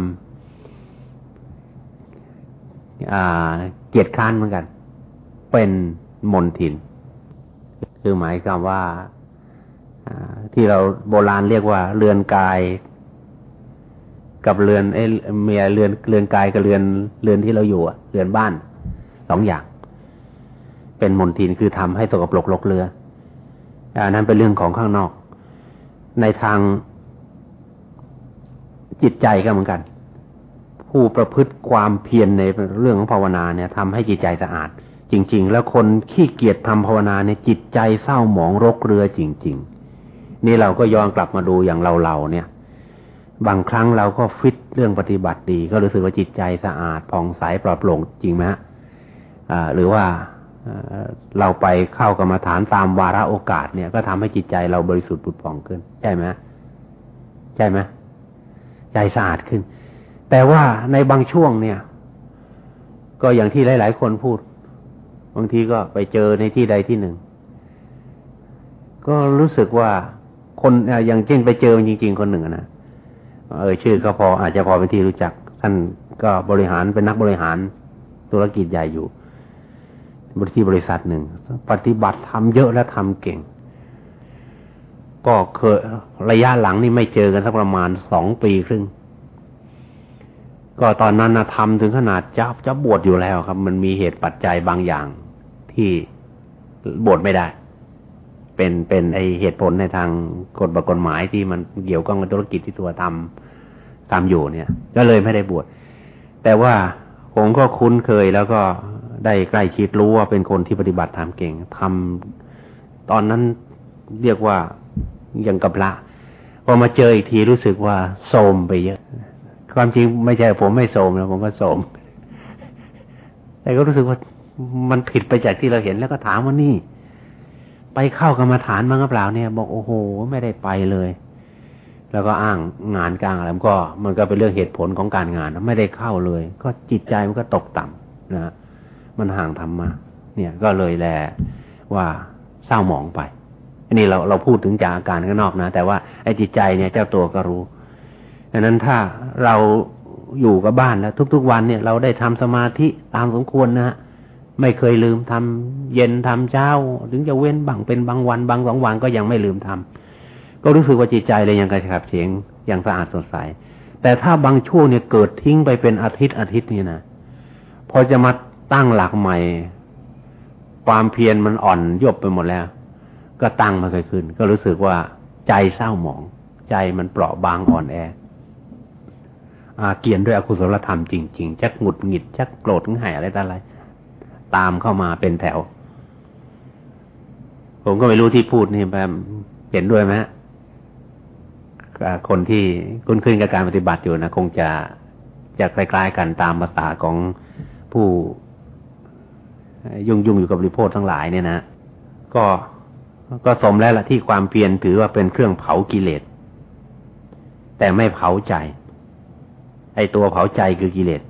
เกียจค้านเหมือนกัน เป็นมนทิน คือหมายความว่าที่เราโบราณเรียกว่าเรือนกายกับเรือนเอ้เมียเรือนเรือนกายกับเรือนเรือนที่เราอยู่เรือนบ้าน สองอย่าง เป็นมนทินคือทำให้สกปรกลกเรืออันนั้นเป็นเรื่องของข้างนอก ในทางจิตใจก็เหมือนกัน ผู้ประพฤติความเพียรในเรื่องของภาวนาเนี่ยทำให้จิตใจสะอาด จริง ๆ แล้วคนขี้เกียจทำภาวนาเนี่ยจิตใจเศร้าหมองรกเรือจริง ๆ นี่เราก็ย้อนกลับมาดูอย่างเราๆเนี่ย บางครั้งเราก็ฟิตเรื่องปฏิบัติดี ก็รู้สึกว่าจิตใจสะอาดผ่องใสปลอดโปร่งจริงไหมฮะ หรือว่าเราไปเข้ากรรมาฐานตามวาระโอกาสเนี่ย ก็ทำให้จิตใจเราบริสุทธิ์ปุดผ่องขึ้น ใช่ไหมใช่ไหมใจสะอาดขึ้น แต่ว่าในบางช่วงเนี่ย ก็อย่างที่หลาย ๆ คนพูด บางทีก็ไปเจอในที่ใดที่หนึ่ง ก็รู้สึกว่าคนอย่างเช่นไปเจอจริง ๆ คนหนึ่งนะเออชื่อก็พออาจจะพอเป็นที่รู้จัก ท่านก็บริหารเป็นนักบริหารธุรกิจใหญ่อยู่ บริษัทบริษัทหนึ่ง ปฏิบัติทำเยอะและทำเก่ง ก็เคยระยะหลังนี่ไม่เจอกันสักประมาณสองปีครึ่ง ก็ตอนนั้นนะทำถึงขนาดจะจะบวชอยู่แล้วครับ มันมีเหตุปัจจัยบางอย่างที่บวชไม่ได้ เป็นเป็นไอเหตุผลในทางกฎบักฎหมายที่มันเกี่ยวข้องกับธุรกิจที่ตัวทำทำอยู่เนี่ย ก็เลยไม่ได้บวชแต่ว่าผมก็คุ้นเคยแล้วก็ ได้ใกล้ชิดรู้ว่าเป็นคนที่ปฏิบัติธรรมเก่งทำตอนนั้นเรียกว่ายังกับละพอมาเจออีกทีรู้สึกว่าโสมไปเยอะ ความจริงไม่ใช่ผมไม่โสมนะผมก็โสม แต่ก็รู้สึกว่ามันผิดไปจากที่เราเห็นแล้วก็ถามว่านี่ ไปเข้ากรรมาฐานมั้งหรือเปล่าเนี่ย บอกโอ้โห ไม่ได้ไปเลย แล้วก็อ้างงานกลางอะไรมันก็ มันก็เป็นเรื่องเหตุผลของการงานไม่ได้เข้าเลย ก็จิตใจมันก็ตกต่ำนะ มันห่างธรรมะเนี่ยก็เลยแลว่าเศร้าหมองไปอันนี้เราเราพูดถึงจากอาการข้างนอกนะ แต่ว่าไอ้จิตใจเนี่ยเจ้าตัวก็รู้ดังนั้นถ้าเราอยู่กับบ้านแล้วทุก ๆ วันเนี่ยเราได้ทำสมาธิตามสมควรนะฮะไม่เคยลืมทำเย็นทำเช้า ถึงจะเว้นบางเป็นบางวันบางสองวันก็ยังไม่ลืมทำก็รู้สึกว่าจิตใจเลยยังกระฉับเสียงยังสะอาดสดใส แต่ถ้าบางช่วงเนี่ยเกิดทิ้งไปเป็นอาทิตย์อาทิตย์นี่นะพอจะมา ตั้งหลักใหม่ ความเพียรมันอ่อนยบไปหมดแล้ว ก็ตั้งมาเคยขึ้น ก็รู้สึกว่าใจเศร้าหมอง ใจมันเปราะบางอ่อนแออาเกียนด้วยอกุศลธรรมจริง ๆ ชักหงุดหงิด ชักโกรธงหายอะไรต่ออะไร ตามเข้ามาเป็นแถว ผมก็ไม่รู้ที่พูดนี่แบบเห็นด้วยไหมคนที่คุ้นคืนกับการปฏิบัติอยู่นะคงจะจะคล้ายๆกันตามภาษาของผู้ ยุ่งยุ่งอยู่กับบริโภคทั้งหลายเนี่ยนะก็ก็สมแล้วละที่ความเพียรถือว่าเป็นเครื่องเผากิเลส แต่ไม่เผาใจ ไอตัวเผาใจคือกิเลส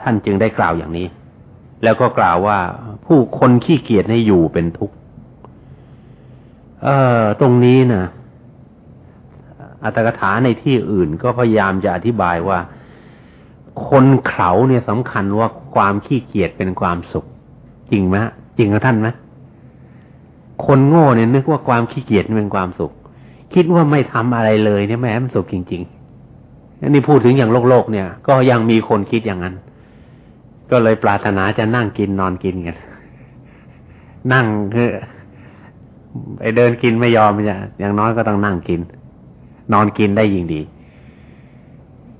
ท่านจึงได้กล่าวอย่างนี้ แล้วก็กล่าวว่าผู้คนขี้เกียจให้อยู่เป็นทุกข์เออตรงนี้นะอัตถกถาในที่อื่นก็พยายามจะอธิบายว่า คนเขาเนี่ยสำคัญว่า ความขี้เกียจเป็นความสุข จริงไหมจริงกับท่านไหมคนโง่เนี่ยนึกว่าความขี้เกียจเป็นความสุข คิดว่าไม่ทำอะไรเลยเนี่ยแม้มันสุขจริงๆอันนี้พูดถึงอย่างโลกโลกเนี่ย ก็ยังมีคนคิดอย่างนั้น ก็เลยปรารถนาจะนั่งกินนอนกินกันนั่งคือไอเดินกินไม่ยอมจะอย่างน้อยก็ต้องนั่งกิน นอนกินได้ยิ่งดี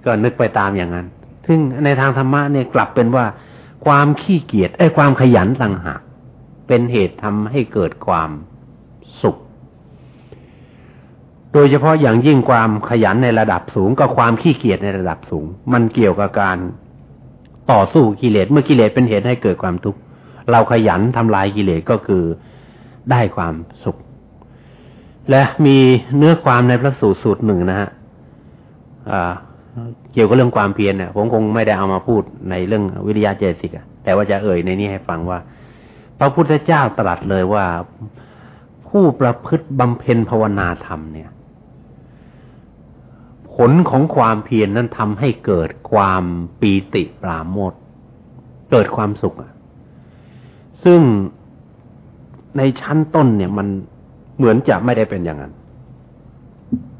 ก็นึกไปตามอย่างนั้น ซึ่งในทางธรรมะเนี่ยกลับเป็นว่า ความขี้เกียจไอ้ความขยันต่างหากเป็นเหตุทำให้เกิดความสุข โดยเฉพาะอย่างยิ่งความขยันในระดับสูงกับความขี้เกียจในระดับสูง มันเกี่ยวกับการต่อสู้กิเลสเมื่อกิเลสเป็นเหตุให้เกิดความทุกข์เราขยันทำลายกิเลสก็คือได้ความสุข และมีเนื้อความในพระสูตรสูตรหนึ่งนะฮะ เกี่ยวกับเรื่องความเพียรเนี่ยผมคงไม่ได้เอามาพูดในเรื่องวิทยาเจสิกแต่ว่าจะเอ่ยในนี้ให้ฟังว่า พระพุทธเจ้าตรัสเลยว่าผู้ประพฤติบำเพ็ญภาวนาธรรมเนี่ย ผลของความเพียรนนั้นทำให้เกิดความปีติปราโมทเกิดความสุขซึ่งในชั้นต้นเนี่ยมันเหมือนจะไม่ได้เป็นอย่างนั้น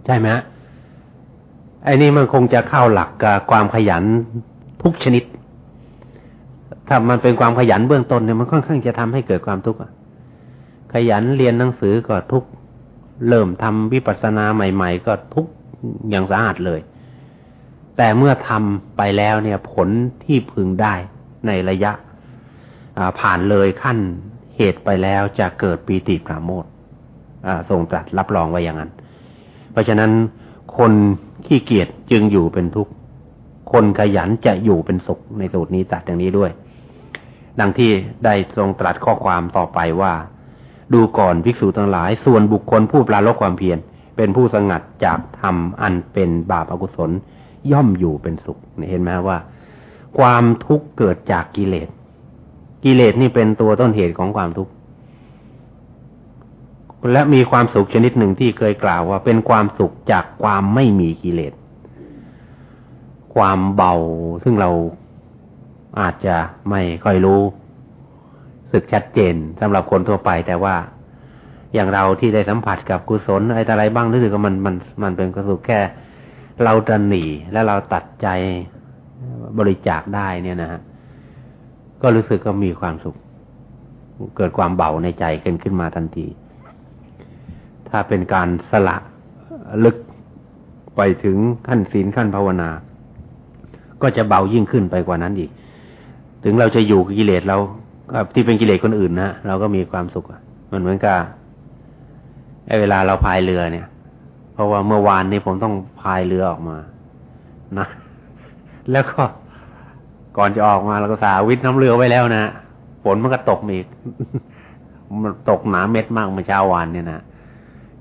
ใช่ไหมฮะ ไอ้นี่มันคงจะเข้าหลักกับความขยันทุกชนิด ถ้ามันเป็นความขยันเบื้องต้นเนี่ยมันค่อนข้างจะทำให้เกิดความทุกข์ขยันเรียนหนังสือก็ทุกเริ่มทำวิปัสสนาใหม่ ๆ ก็ทุกอย่างสะอาดเลย แต่เมื่อทำไปแล้วเนี่ยผลที่พึงได้ในระยะผ่านเลยขั้นเหตุไปแล้วจะเกิดปีติปราโมททรงตรัสรับรองไว้อย่างนั้น เพราะฉะนั้น คนขี้เกียจจึงอยู่เป็นทุกข์ คนขยันจะอยู่เป็นสุขในสูตรนี้ตัดอย่างนี้ด้วย ดังที่ได้ทรงตรัสข้อความต่อไปว่า ดูก่อนภิกษุทั้งหลาย ส่วนบุคคลผู้ปราลบความเพียรเป็นผู้สงัดจากธรรมอันเป็นบาปอกุศล ย่อมอยู่เป็นสุขเห็นไหมว่า ความทุกข์เกิดจากกิเลส กิเลสนี่เป็นตัวต้นเหตุของความทุกข์ และมีความสุขชนิดหนึ่งที่เคยกล่าวว่า เป็นความสุขจากความไม่มีกิเลส ความเบาซึ่งเราอาจจะไม่ค่อยรู้ สึกชัดเจนสำหรับคนทั่วไป แต่ว่าอย่างเราที่ได้สัมผัสกับกุศลอะไรอะไรบ้างรู้สึกว่ามันมันมันเป็นกุศลแค่ เราจะหนีและเราตัดใจบริจาคได้เนี่ยนะฮะก็รู้สึกก็มีความสุข เกิดความเบาในใจขึ้นขึ้นมาทันที ถ้าเป็นการสละลึกไปถึงขั้นศีลขั้นภาวนา ก็จะเบายิ่งขึ้นไปกว่านั้นอีก ถึงเราจะอยู่กิเลสเราที่เป็นกิเลสคนอื่นนะเราก็มีความสุขมันเหมือนกับเวลาเราพายเรือเนี่ย เพราะว่าเมื่อวานนี้ผมต้องพายเรือออกมานะแล้วก็ก่อนจะออกมาเราก็สาวิทน้ำเรือไว้แล้วนะฝนมันก็ตกอีกมันตกหนาเม็ดมากเมื่อเช้าวานเนี่ยนะ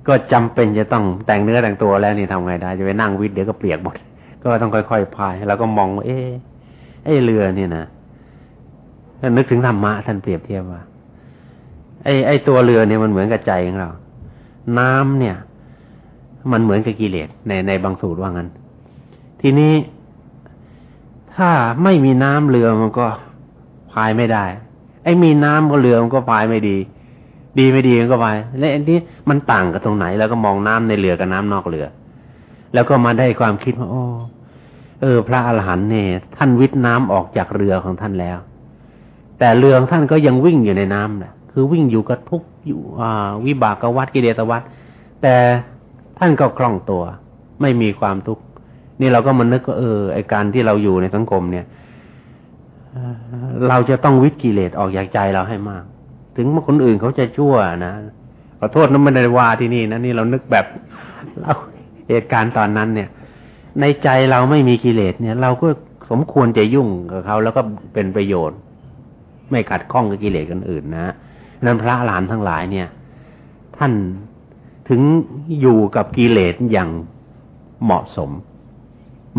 ก็จำเป็นจะต้องแต่งเนื้อแต่งตัวแล้วนี่ทำไงได้ จะไปนั่งวิทย์เดี๋ยวก็เปียกหมด ก็ต้องค่อยๆพาย แล้วก็มองว่าเอ๊ะไอ้เรือเนี่ยนะถ้านึกถึงธรรมะท่านเปรียบเทียบว่า ไอ้ไอ้ตัวเรือเนี่ยมันเหมือนกับใจของเรา น้ำเนี่ย มันเหมือนกับกิเลสในในบางสูตรว่างั้น ทีนี้ถ้าไม่มีน้ำเรือมันก็พายไม่ได้ ไอ้มีน้ำก็เรือมันก็พายไม่ดี ดีไม่ดีมันก็พายและอันนี้มันต่างกับตรงไหน แล้วก็มองน้ำในเรือกับน้ำนอกเรือ แล้วก็มาได้ความคิดว่าโอ้เออ พระอรหันต์เนี่ย ท่านวิทย์น้ำออกจากเรือของท่านแล้ว แต่เรือของท่านก็ยังวิ่งอยู่ในน้ำนะคือวิ่งอยู่กับทุกอยู่อ่า วิบากกวัฏกิเลสวัฏแต่ท่านก็คล่องตัว ไม่มีความทุกข์นี่เราก็มันนึกว่าเออไอการที่เราอยู่ในสังคมเนี่ยเราจะต้องวิทกิเลสออกจากใจเราให้มาก ถึงเมื่อคนอื่นเขาจะชั่วนะขอโทษนั้นไม่ได้ว่าที่นี่นะนี่เรานึกแบบเราเหตุการณ์ตอนนั้นเนี่ย ในใจเราไม่มีกิเลสเนี่ย เราก็สมควรจะยุ่งกับเขาแล้วก็เป็นประโยชน์ ไม่ขัดข้องกับกิเลสคนอื่นนะนั้นพระหลานทั้งหลายเนี่ย ท่านถึงอยู่กับกิเลสอย่างเหมาะสม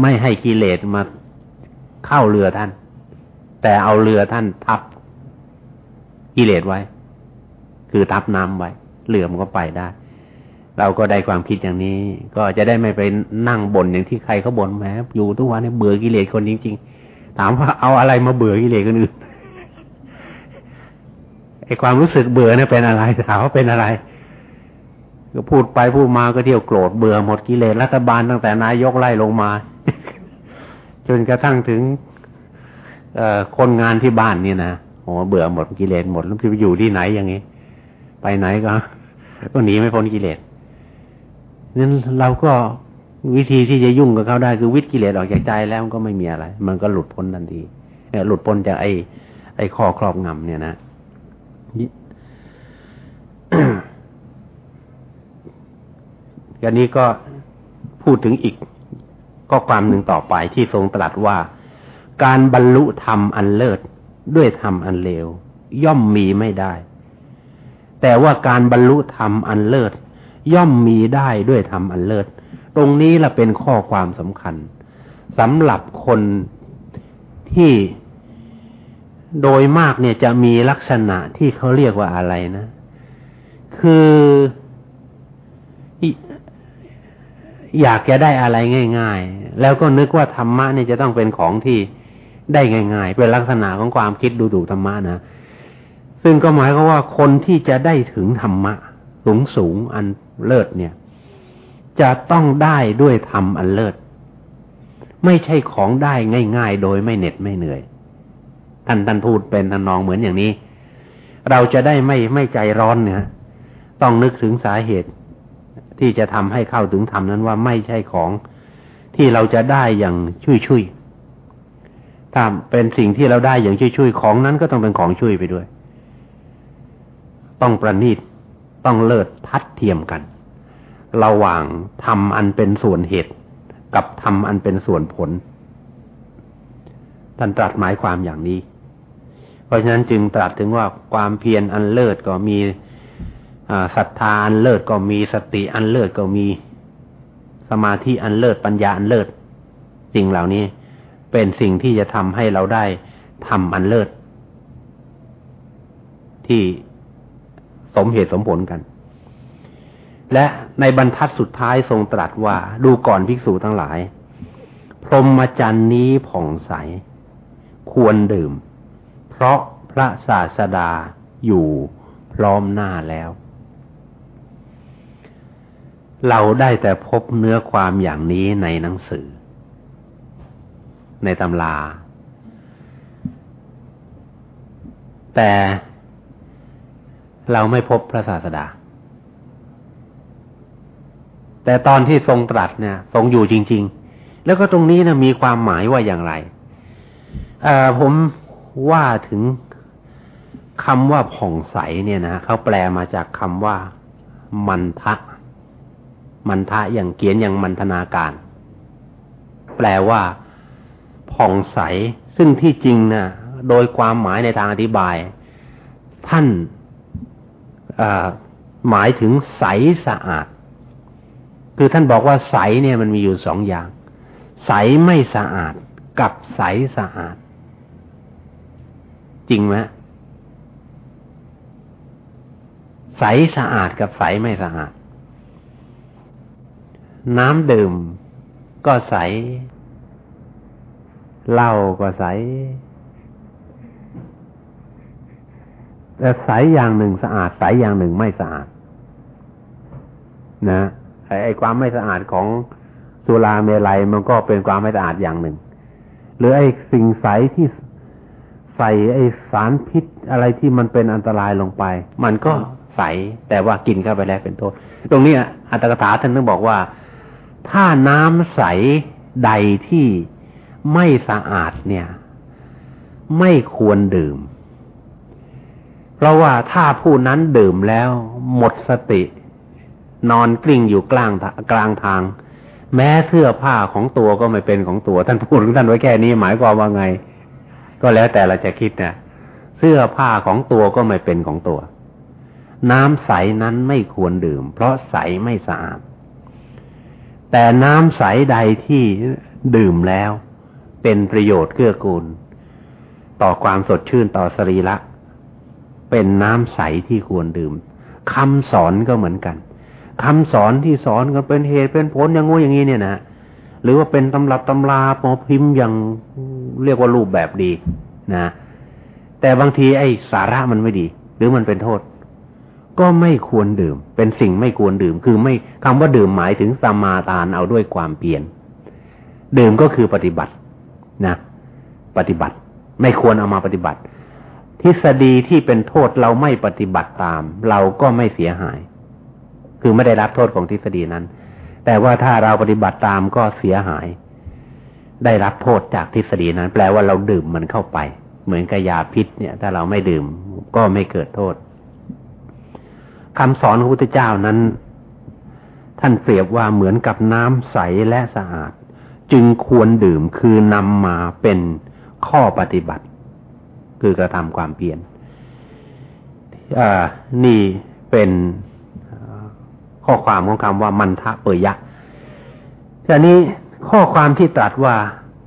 ไม่ให้กิเลสมาเข้าเรือท่าน แต่เอาเรือท่านทับ กิเลสไว้ คือทับน้ำไว้เรือมก็ไปได้ เราก็ได้ความคิดอย่างนี้ ก็จะได้ไม่ไปนั่งบ่นอย่างที่ใครเขาบ่นแหมอยู่ทุกวันเนี้เบื่อกิเลสคนจริงๆ ถามว่าเอาอะไรมาเบื่อกิเลสคนอื่นไอความรู้สึกเบื่อเนี่ยเป็นอะไรถามว่าเป็นอะไร ก็พูดไปพูดมาก็เที่ยวโกรธเบื่อหมดกิเลสรัฐบาลตั้งแต่นายกไล่ลงมา จนกระทั่งถึงเอคนงานที่บ้านนี่นะ โอ้เบื่อหมดกิเลสหมดแล้วจะไปอยู่ที่ไหนอย่างนี้ ไปไหนก็ก็หนีไม่พ้นกิเลสนั้นเราก็วิธีที่จะยุ่งกับเขาได้คือวิทยกิเลสออกจากใจแล้วก็ไม่มีอะไร มันก็หลุดพ้นทันทีหลุดพ้นจากไอ้ไอ้ข้อครอบงำเนี่ยนะอันนี้ก็พูดถึงอีกก็ความหนึ่งต่อไปที่ทรงตรัสว่า การบรรลุธรรมอันเลิศ ด้วยธรรมอันเลว ย่อมมีไม่ได้ แต่ว่าการบรรลุธรรมอันเลิศ ย่อมมีได้ด้วยธรรมอันเลิศ ตรงนี้ละเป็นข้อความสำคัญสำหรับคนที่โดยมากเนี่ยจะมีลักษณะที่เขาเรียกว่าอะไรนะ คืออยากจะได้อะไรง่าย ๆ แล้วก็นึกว่าธรรมะเนี่ยจะต้องเป็นของที่ ได้ง่าย ๆ เป็นลักษณะของความคิดดูถูธรรมะนะ ซึ่งก็หมายก็ว่าคนที่จะได้ถึงธรรมะสูงสูงอันเลิศเนี่ย จะต้องได้ด้วยธรรมอันเลิศ ไม่ใช่ของได้ง่าย ๆ โดยไม่เหน็ดไม่เหนื่อย ท่านท่านพูดเป็นทานองเหมือนอย่างนี้ เราจะได้ไม่ไม่ใจร้อนเนี่ยต้องนึกถึงสาเหตุที่จะทำให้เข้าถึงธรรมนั้นว่าไม่ใช่ของที่เราจะได้อย่างช่วยช่วย ถ้าเป็นสิ่งที่เราได้อย่างช่วยช่วยของนั้นก็ต้องเป็นของช่วยไปด้วย ต้องประณีตต้องเลิศทัดเทียมกัน ระหว่างทำอันเป็นส่วนเหตุ กับทำอันเป็นส่วนผลท่านตรัสหมายความอย่างนี้ เพราะฉะนั้นจึงตรัสถึงว่าความเพียรอันเลิศก็มีศรัทธาอันเลิศก็มีสติอันเลิศก็มีสมาธิอันเลิศปัญญาอันเลิศสิ่งเหล่านี้ เป็นสิ่งที่จะทำให้เราได้ทำอันเลิศ ที่สมเหตุสมผลกัน และในบรรทัดสุดท้ายทรงตรัสว่าดูก่อนภิกษุทั้งหลาย พรหมจรรย์นี้ผ่องใส ควรดื่ม เพราะพระศาสดาอยู่พร้อมหน้าแล้ว เราได้แต่พบเนื้อความอย่างนี้ในหนังสือ ในตำรา แต่เราไม่พบพระศาสดา แต่ตอนที่ทรงตรัสเนี่ย ทรงอยู่จริง ๆ แล้วก็ตรงนี้นะมีความหมายว่าอย่างไรผมว่าถึงคำว่าผ่องใสเนี่ยนะเขาแปลมาจากคำว่า มันทะ มันทะอย่างเกียนอย่างมันธนาการ แปลว่า ผ่องใส ซึ่งที่จริงนะโดยความหมายในทางอธิบาย ท่านหมายถึงใสสะอาด คือท่านบอกว่าใสเนี่ยมันมีอยู่สองอย่าง ใสไม่สะอาดกับใสสะอาด จริงไหมใสสะอาดกับใสไม่สะอาด น้ำดื่มก็ใส เหล้าก็ใส แต่ใสอย่างหนึ่งสะอาด ใสอย่างหนึ่งไม่สะอาด นะไอ้ความไม่สะอาดของสุราเมลัยมันก็เป็นความไม่สะอาดอย่างหนึ่ง หรือไอ้สิ่งใสที่ใส่ไอ้สารพิษอะไรที่มันเป็นอันตรายลงไป มันก็ใสแต่ว่ากินเข้าไปแล้วเป็นโทษ ตรงนี้อัตถกถาท่านต้องบอกว่า ถ้าน้ำใสใดที่ ไม่สะอาดเนี่ย ไม่ควรดื่ม เพราะว่าถ้าผู้นั้นดื่มแล้ว หมดสติ นอนกลิ้งอยู่กลางกลางทาง แม้เสื้อผ้าของตัวก็ไม่เป็นของตัว ท่านพูดท่านไว้แค่นี้หมายความว่าไง ก็แล้วแต่เราจะคิดเนะเสื้อผ้าของตัวก็ไม่เป็นของตัว น้ำใสนั้นไม่ควรดื่ม เพราะใสไม่สะอาดแต่น้ำใสใดที่ดื่มแล้ว เป็นประโยชน์เกื้อกูล ต่อความสดชื่นต่อสรีระเป็นน้ำใสที่ควรดื่มคำสอนก็เหมือนกันคำสอนที่สอนกันเป็นเหตุเป็นผลอย่างงูอย่างนี้เนี่ยนะหรือว่าเป็นตำรับตำราปอพิมพ์อย่างเรียกว่ารูปแบบดีนะ แต่บางทีไอ้สาระมันไม่ดี หรือมันเป็นโทษ ก็ไม่ควรดื่ม เป็นสิ่งไม่ควรดื่ม คือไม่คำว่าดื่มหมายถึงสมาทานเอาด้วยความเปลี่ยน ดื่มก็คือปฏิบัติ นะปฏิบัติ ไม่ควรเอามาปฏิบัติ ทฤษฎีที่เป็นโทษเราไม่ปฏิบัติตาม เราก็ไม่เสียหาย คือไม่ได้รับโทษของทฤษฎีนั้น แต่ว่าถ้าเราปฏิบัติตามก็เสียหาย ได้รับโทษจากทฤษฎีนั้น แปลว่าเราดื่มมันเข้าไป เหมือนกับยาพิษเนี่ย ถ้าเราไม่ดื่มก็ไม่เกิดโทษคำสอนของพระพุทธเจ้านั้น ท่านเปรียบว่าเหมือนกับน้ำใสและสะอาด จึงควรดื่มคือนำมาเป็นข้อปฏิบัติ คือกระทำความเปลี่ยนอ่านี่เป็นข้อความของคำว่ามันทะเปยยะทีนี้ข้อความที่ตรัสว่า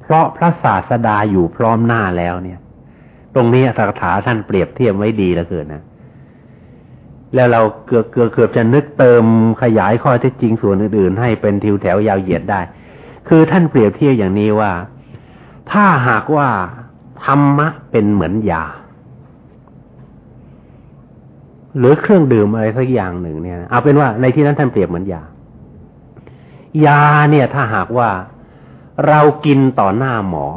เพราะพระศาสดาอยู่พร้อมหน้าแล้วเนี่ย ตรงนี้สักถาท่านเปรียบเทียบไว้ดีเหลือเกินนะแล้วเราเกือบเกือบเกือบจะนึกเติมขยายข้อเท็จจริงส่วนอื่นๆ ให้เป็นทิวแถวยาวเหยียดได้ คือท่านเปรียบเทียบอย่างนี้ว่า ถ้าหากว่าธรรมะเป็นเหมือนยา หรือเครื่องดื่มอะไรสักอย่างหนึ่งเนี่ย เอาเป็นว่าในที่นั้นท่านเปรียบเหมือนยา ยาเนี่ยถ้าหากว่าเรากินต่อหน้าหมอ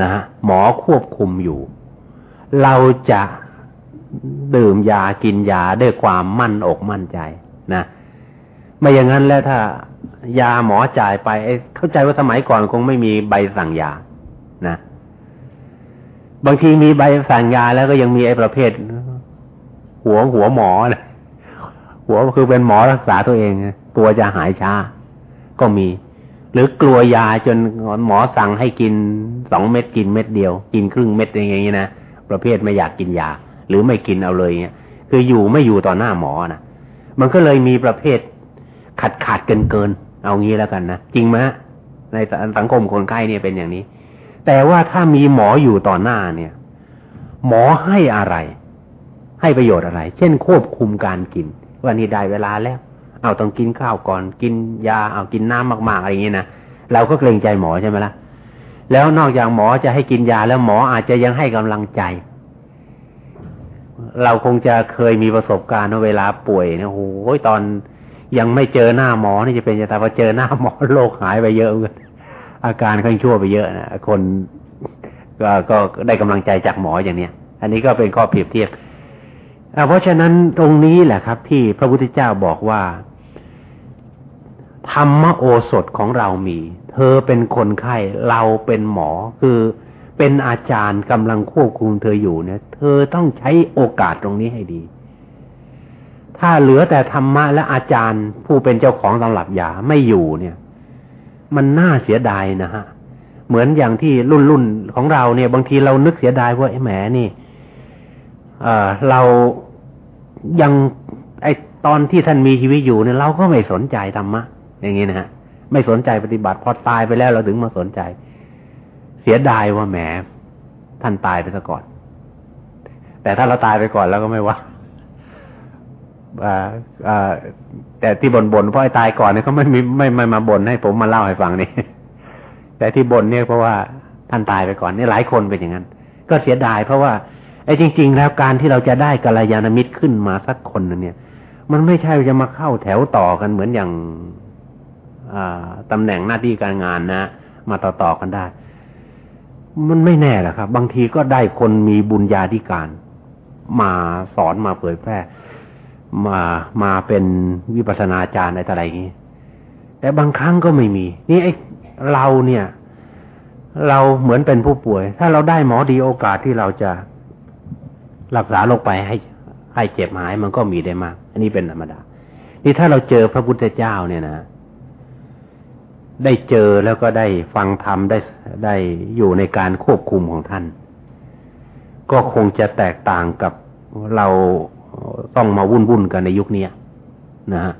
นะฮะหมอควบคุมอยู่ เราจะดื่มยากินยาด้วยความมั่นอกมั่นใจนะไม่อย่างนั้นแล้วถ้า ยาหมอจ่ายไปเข้าใจว่าสมัยก่อนคงไม่มีใบสั่งยา นะ บางทีมีใบสั่งยาแล้วก็ยังมีไอ้ประเภท หัวหัวหมอนะหัวคือเป็นหมอรักษาตัวเองกลัวจะหายช้า ก็มี หรือกลัวยาจนหมอสั่งให้กินสองเม็ดกินเม็ดเดียว กินครึ่งเม็ดอย่างเงี้ยนะประเภทไม่อยากกินยา หรือไม่กินเอาเลยเงี้ยคืออยู่ไม่อยู่ต่อหน้าหมอนะมันก็เลยมีประเภท ขาดขาดเกินเกินเอางี้แล้วกันนะจริงไหมในสังคมคนไข้เนี่ยเป็นอย่างนี้ แต่ว่าถ้ามีหมออยู่ต่อหน้าเนี่ย หมอให้อะไร ให้ประโยชน์อะไร เช่นควบคุมการกินวันนี้ได้เวลาแล้ว เอาต้องกินข้าวก่อนกินยาเอากินน้ำมาก ๆ อะไรอย่างนี้นะเราก็เกรงใจหมอใช่ไหมละ่ะแล้วนอกจากหมอจะให้กินยาแล้วหมออาจจะยังให้กำลังใจ เราคงจะเคยมีประสบการณ์เวลาป่วยเนี่ยโอ้ยตอน ยังไม่เจอหน้าหมอนี่จะเป็นจะตายพอเจอหน้าหมอโรคหายไปเยอะเลยอาการค่อนชั่วไปเยอะนะคนก็ก็ได้กำลังใจจากหมออย่างเนี้ย อันนี้ก็เป็นข้อเปรียบเทียบเพราะฉะนั้นตรงนี้แหละครับ ที่พระพุทธเจ้าบอกว่า ธรรมโอสถของเรามี เธอเป็นคนไข้เราเป็นหมอคือเป็นอาจารย์กำลังควบคุมเธออยู่เนี่ย เธอต้องใช้โอกาสตรงนี้ให้ดี ถ้าเหลือแต่ธรรมะและอาจารย์ ผู้เป็นเจ้าของตำรับยาไม่อยู่เนี่ย มันน่าเสียดายนะฮะ เหมือนอย่างที่รุ่นรุ่นของเราเนี่ย บางทีเรานึกเสียดายว่าไอ้แหมนี่ เออเรายังไอตอนที่ท่านมีชีวิตอยู่เนี่ยเราก็ไม่สนใจธรรมะอย่างนี้นะฮะไม่สนใจปฏิบัติพอตายไปแล้วเราถึงมาสนใจ เสียดายว่าแหมท่านตายไปซะก่อน แต่ถ้าเราตายไปก่อนแล้วก็ไม่ว่า แต่ที่บนบนเพราะไอ้ตายก่อนเนี่ยเขาไม่มีไม่ไม่มาบ่นให้ผมมาเล่าให้ฟังนี่แต่ที่บ่นเนี่ยเพราะว่าท่านตายไปก่อนนี่หลายคนเป็นอย่างนั้น ก็เสียดายเพราะว่าไอ้จริง ๆ แล้วการที่เราจะได้กัลยาณมิตรขึ้นมาสักคนนึงเนี่ย มันไม่ใช่จะมาเข้าแถวต่อกันเหมือนอย่างตำแหน่งหน้าที่การงานนะ มาต่อต่อกันได้ มันไม่แน่แหละครับ บางทีก็ได้คนมีบุญญาธิการ มาสอนมาเผยแพร่ มามาเป็นวิปัสนาจารย์อะไรอย่างนี้ แต่บางครั้งก็ไม่มี นี่ไอ้เราเนี่ย เราเหมือนเป็นผู้ป่วย ถ้าเราได้หมอดีโอกาสที่เราจะรักษาโรคไปให้ให้เจ็บหายมันก็มีได้มาก อันนี้เป็นธรรมดา นี่ถ้าเราเจอพระพุทธเจ้าเนี่ยนะได้เจอแล้วก็ได้ฟังธรรมได้ได้อยู่ในการควบคุมของท่าน ก็คงจะแตกต่างกับเรา ต้องมาวุ่นวุ่นกันในยุคนี้นะฮะ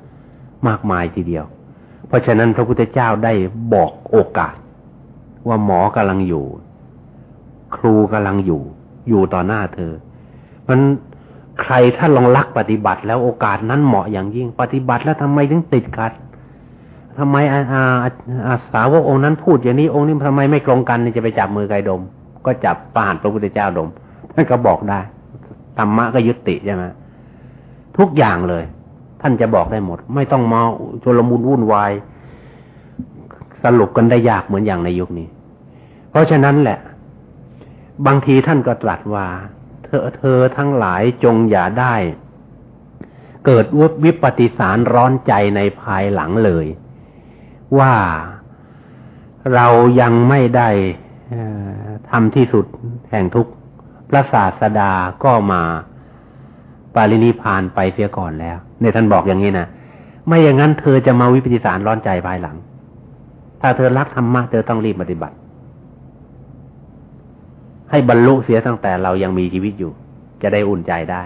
มากมายทีเดียว เพราะฉะนั้นพระพุทธเจ้าได้บอกโอกาส ว่าหมอกำลังอยู่ ครูกำลังอยู่ อยู่ต่อหน้าเธอ มันใครถ้าลองลักปฏิบัติ แล้วโอกาสนั้นเหมาะอย่างยิ่ง ปฏิบัติแล้วทำไมถึงติดกัดทำไมอาอาอาสาวกองค์นั้นพูดอย่างนี้องค์นี้ทำไมไม่ตรงกันจะไปจับมือไกดม ก็จับปานพระพุทธเจ้าดมท่านก็บอกได้ธรรมะก็ยุติใช่ไหม ทุกอย่างเลย ท่านจะบอกได้หมด ไม่ต้องมาชลมุนวุ่นวาย สรุปกันได้ยากเหมือนอย่างในยุคนี้ เพราะฉะนั้นแหละ บางทีท่านก็ตรัสว่า เธอเธอทั้งหลายจงอย่าได้ เกิดวุวิปฏิสารร้อนใจในภายหลังเลย ว่าเรายังไม่ได้ทำที่สุดแห่งทุกพระศาสดาก็มา ปารินิพานไปเสียก่อนแล้วเนี่ยท่านบอกอย่างนี้นะไม่อย่างนั้นเธอจะมาวิปฏิสารร้อนใจภายหลัง ถ้าเธอรักธรรมะเธอต้องรีบปฏิบัติ ให้บรรลุเสียตั้งแต่เรายังมีชีวิตอยู่ จะได้อุ่นใจได้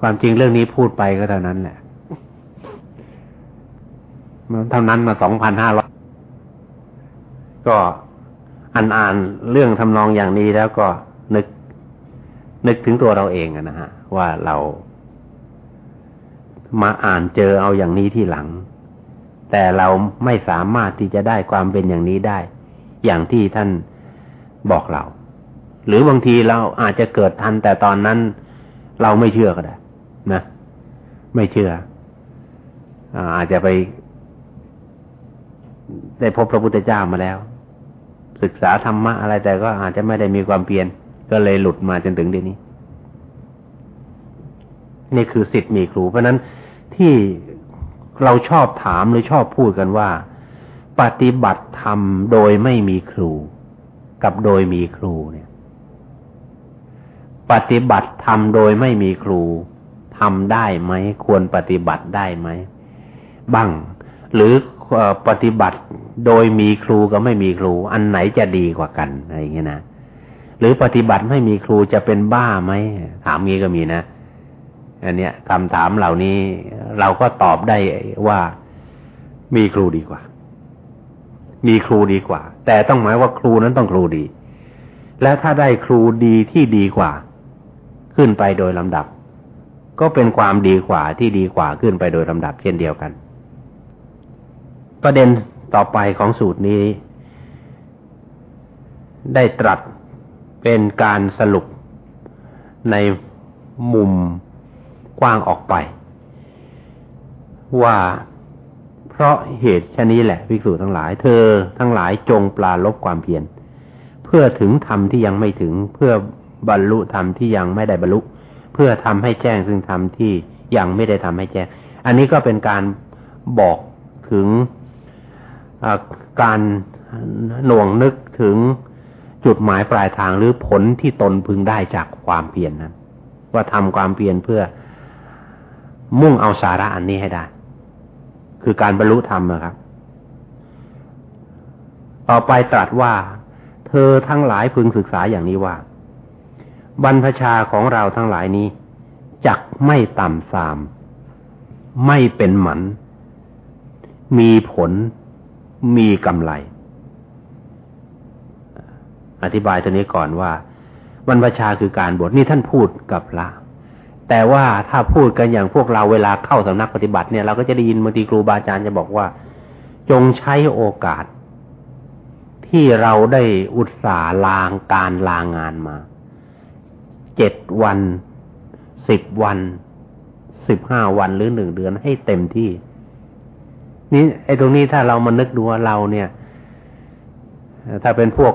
ความจริงเรื่องนี้พูดไปก็เท่านั้นแหละเท่านั้นมาสองพันห้าร้อยก็อ่านอ่านเรื่องทำนองอย่างนี้แล้วก็นึก นึกถึงตัวเราเองนะฮะ ว่าเรา มาอ่านเจอเอาอย่างนี้ที่หลัง แต่เราไม่สามารถที่จะได้ความเป็นอย่างนี้ได้ อย่างที่ท่านบอกเรา หรือบางทีเราอาจจะเกิดทันแต่ตอนนั้น เราไม่เชื่อก็ได้นะ ไม่เชื่อ อาจจะไป ได้พบพระพุทธเจ้ามาแล้ว ศึกษาธรรมะอะไรแต่ก็อาจจะไม่ได้มีความเปลี่ยนก็เลยหลุดมาจนถึงเดี๋ยวนี้ นี่คือสิทธิ์มีครู เพราะนั้นที่เราชอบถามหรือชอบพูดกันว่า ปฏิบัติธรรมโดยไม่มีครู กับโดยมีครูเนี่ย ปฏิบัติทำโดยไม่มีครูทำได้ไหมควรปฏิบัติได้ไหมบ้าง หรือปฏิบัติโดยมีครูกับไม่มีครู อันไหนจะดีกว่ากันอะไรอย่างเงี้ยนะหรือปฏิบัติไม่มีครูจะเป็นบ้าไหมถามงี้ก็มีนะ อันเนี้ยคำถามเหล่านี้เราก็ตอบได้ว่ามีครูดีกว่า มีครูดีกว่า แต่ต้องหมายว่าครูนั้นต้องครูดี และถ้าได้ครูดีที่ดีกว่า ขึ้นไปโดยลำดับ ก็เป็นความดีกว่าที่ดีกว่าขึ้นไปโดยลำดับเช่นเดียวกัน ประเด็นต่อไปของสูตรนี้ ได้ตรัสเป็นการสรุปในมุม กว้างออกไป ว่าเพราะเหตุชนี้แหละภิกษุทั้งหลาย เธอทั้งหลายจงปลาลบความเพียรเพื่อถึงธรรมที่ยังไม่ถึงเพื่อบรรลุธรรมที่ยังไม่ได้บรรลุ เพื่อทำให้แจ้งซึ่งธรรมที่ยังไม่ได้ทำให้แจ้ง อันนี้ก็เป็นการบอกถึงการหน่วงนึกถึงจุดหมายปลายทางหรือผลที่ตนพึงได้จากความเปลี่ยนนั้นว่าทำความเปลี่ยนเพื่อ มุ่งเอาสาระอันนี้ให้ได้ คือการบรรลุธรรมนะครับ ต่อไปตรัสว่า เธอทั้งหลายพึงศึกษาอย่างนี้ว่า บรรพชาของเราทั้งหลายนี้จักไม่ต่ำสาม ไม่เป็นหมัน มีผล มีกำไร อธิบายตัวนี้ก่อนว่า บรรพชาคือการบวชนี่ท่านพูดกับพระ แต่ว่าถ้าพูดกันอย่างพวกเราเวลาเข้าสำนักปฏิบัติเนี่ยเราก็จะได้ยินบางทีครูบาอาจารย์จะบอกว่า จงใช้โอกาส ที่เราได้อุตส่าห์ลางการลางานมาเจ็ดวันสิบวันสิบห้าวันหรือหนึ่งเดือนให้เต็มที่ นี่ไอ้ตรงนี้ถ้าเรามานึกดูว่าเราเนี่ย ถ้าเป็นพวก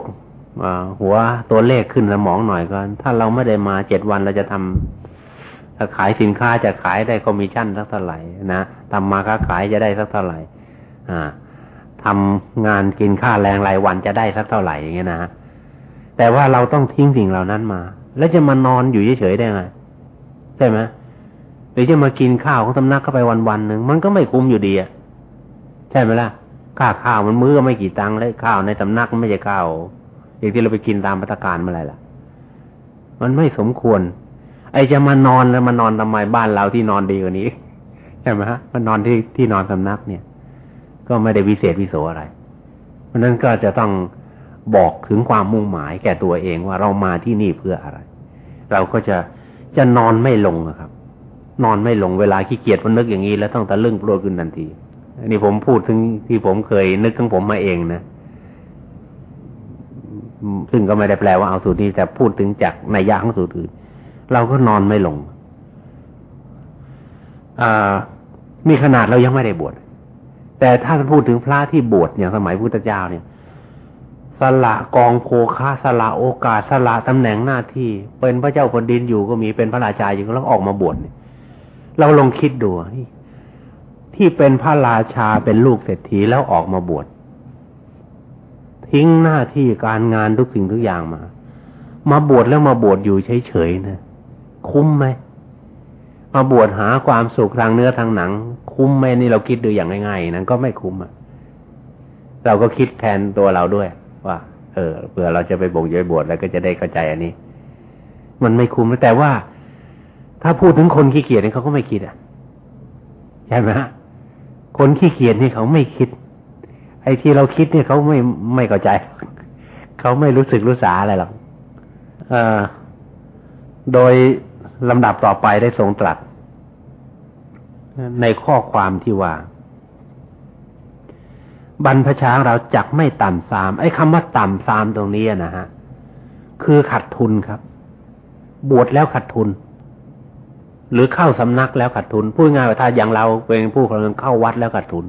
หัวตัวเลขขึ้นสมองหน่อยก็ ถ้าเราไม่ได้มาเจ็ดวันเราจะทำ ถ้าขายสินค้าจะขายได้คอมมิชชั่นสักเท่าไหร่นะทำมาค้าขายจะได้สักเท่าไหร่ อ่าทำงานกินค่าแรงรายวันจะได้สักเท่าไหร่อย่างเงี้ยนะแต่ว่าเราต้องทิ้งสิ่งเหล่านั้นมา แล้วจะมานอนอยู่เฉยๆได้ไงใช่ไหมหรือจะมากินข้าวของสำนักเข้าไปวันๆหนึ่งมันก็ไม่คุ้มอยู่ดีอะใช่ไหมล่ะค่าข้าวมันมื้อไม่กี่ตังค์เลยข้าวในสำนักไม่ใช่ข้าวอย่างที่เราไปกินตามพัตการเมื่อไรล่ะ มันไม่สมควร ไอจะมานอนแล้วมานอนทำไมบ้านเราที่นอนดีกว่านี้ใช่ไหมฮะมันนอนที่ที่นอนสำนักเนี่ย ก็ไม่ได้วิเศษวิโสอะไร เพราะนั้นก็จะต้องบอกถึงความมุ่งหมายแก่ตัวเองว่าเรามาที่นี่เพื่ออะไร เราก็จะจะนอนไม่ลงครับ นอนไม่ลงเวลาขี้เกียจมันนึกอย่างนี้แล้วต้องตะลึงโปรดขึ้นทันทีอันนี้ผมพูดถึงที่ผมเคยนึกของผมมาเองนะซึ่งก็ไม่ได้แปลว่าเอาสูตรนี้แต่พูดถึงจากในยาของสูตรอื่น เราก็นอนไม่ลงมีขนาดเรายังไม่ได้บวช แต่ถ้าพูดถึงพระที่บวชอย่างสมัยพุทธเจ้าเนี่ยสละกองโภคะสละโอกาสสละตำแหน่งหน้าที่ เป็นพระเจ้าแผ่นดินอยู่ก็มีเป็นพระราชาอยู่ก็แล้วออกมาบวชเเราลองคิดดูที่เป็นพระราชาเป็นลูกเศรษฐีแล้วออกมาบวชทิ้งหน้าที่การงานทุกสิ่งทุกอย่างมา มาบวชแล้วมาบวชอยู่เฉยๆนะ คุ้มไหมมาบวชหาความสุขทางเนื้อทางหนัง คุ้มไหมนี่เราคิดดูอย่างง่ายๆนั้นก็ไม่คุ้มอะเราก็คิดแทนตัวเราด้วย ว่า เออเผื่อเราจะไปบวชย้อยบวชแล้วก็จะได้เข้าใจอันนี้ มันไม่คุ้มแต่ว่า ถ้าพูดถึงคนขี้เกียจนี่เขาก็ไม่คิดอะใช่ไหมฮะคนขี้เกียจนี่เขาไม่คิด ไอ้ที่เราคิดเนี่ยเขาไม่ไม่เข้าใจ เขาไม่รู้สึกรู้สาอะไรหรอกอโดย ลำดับต่อไปได้ทรงตรัส ในข้อความที่ว่า บรรพชาเราจักไม่ต่ำสาม ไอ้คำว่าต่ำสามตรงนี้นะฮะ คือขัดทุนครับ บวชแล้วขัดทุน หรือเข้าสำนักแล้วขัดทุน พูดง่ายว่าถ้าอย่างเราเป็นผู้คนเข้าวัดแล้วขัดทุน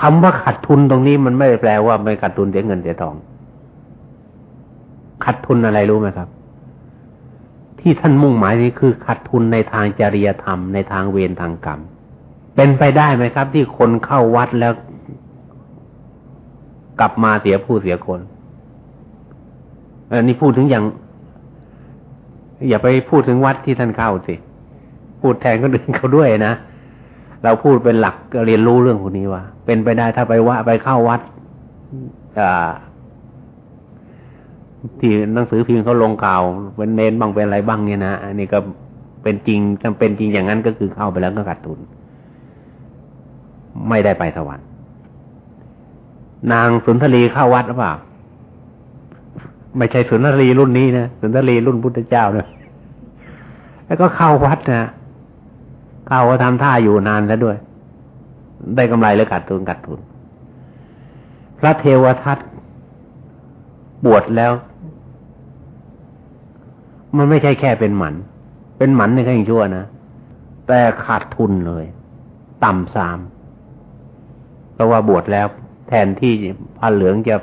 คำว่าขาดทุนตรงนี้มันไม่ได้แปลว่าไม่ขาดทุนเสียเงินเสียทองขาดทุนอะไรรู้ไหมครับ ที่ท่านมุ่งหมายนี้คือขาดทุนในทางจริยธรรมในทางเวรทางกรรม เป็นไปได้ไหมครับ ที่คนเข้าวัดแล้ว กลับมาเสียผู้เสียคนอันนี้พูดถึงอย่าง อย่าไปพูดถึงวัดที่ท่านเข้าสิ พูดแทนคนอื่นเขาด้วยนะเราพูดเป็นหลักเรียนรู้เรื่องพวกนี้ว่า เป็นไปได้ถ้าไปว่าไปเข้าวัด ที่หนังสือพิมพ์เขาลงข่าวเป็นเน้นบ้างเป็นอะไรบ้างเนี่ยนะอันนี้ก็เป็นจริงจำเป็นจริงอย่างนั้นก็คือเข้าไปแล้วก็ขาดทุน ไม่ได้ไปสวรรค์ นางสุนทรีเข้าวัดหรือเปล่าไม่ใช่สุนทรีรุ่นนี้นะสุนทรีรุ่นพุทธเจ้าเนะแล้วก็เข้าวัดนะเข้าก็ทำท่าอยู่นานแล้วด้วย ได้กำไรหรือขาดทุนขาดทุน พระเทวทัตบวชแล้ว มันไม่ใช่แค่เป็นหมัน เป็นหมันในขั้นชั่วนะ แต่ขาดทุนเลย ต่ำสาม เพราะว่าบวชแล้ว แทนที่พระเหลืองจะ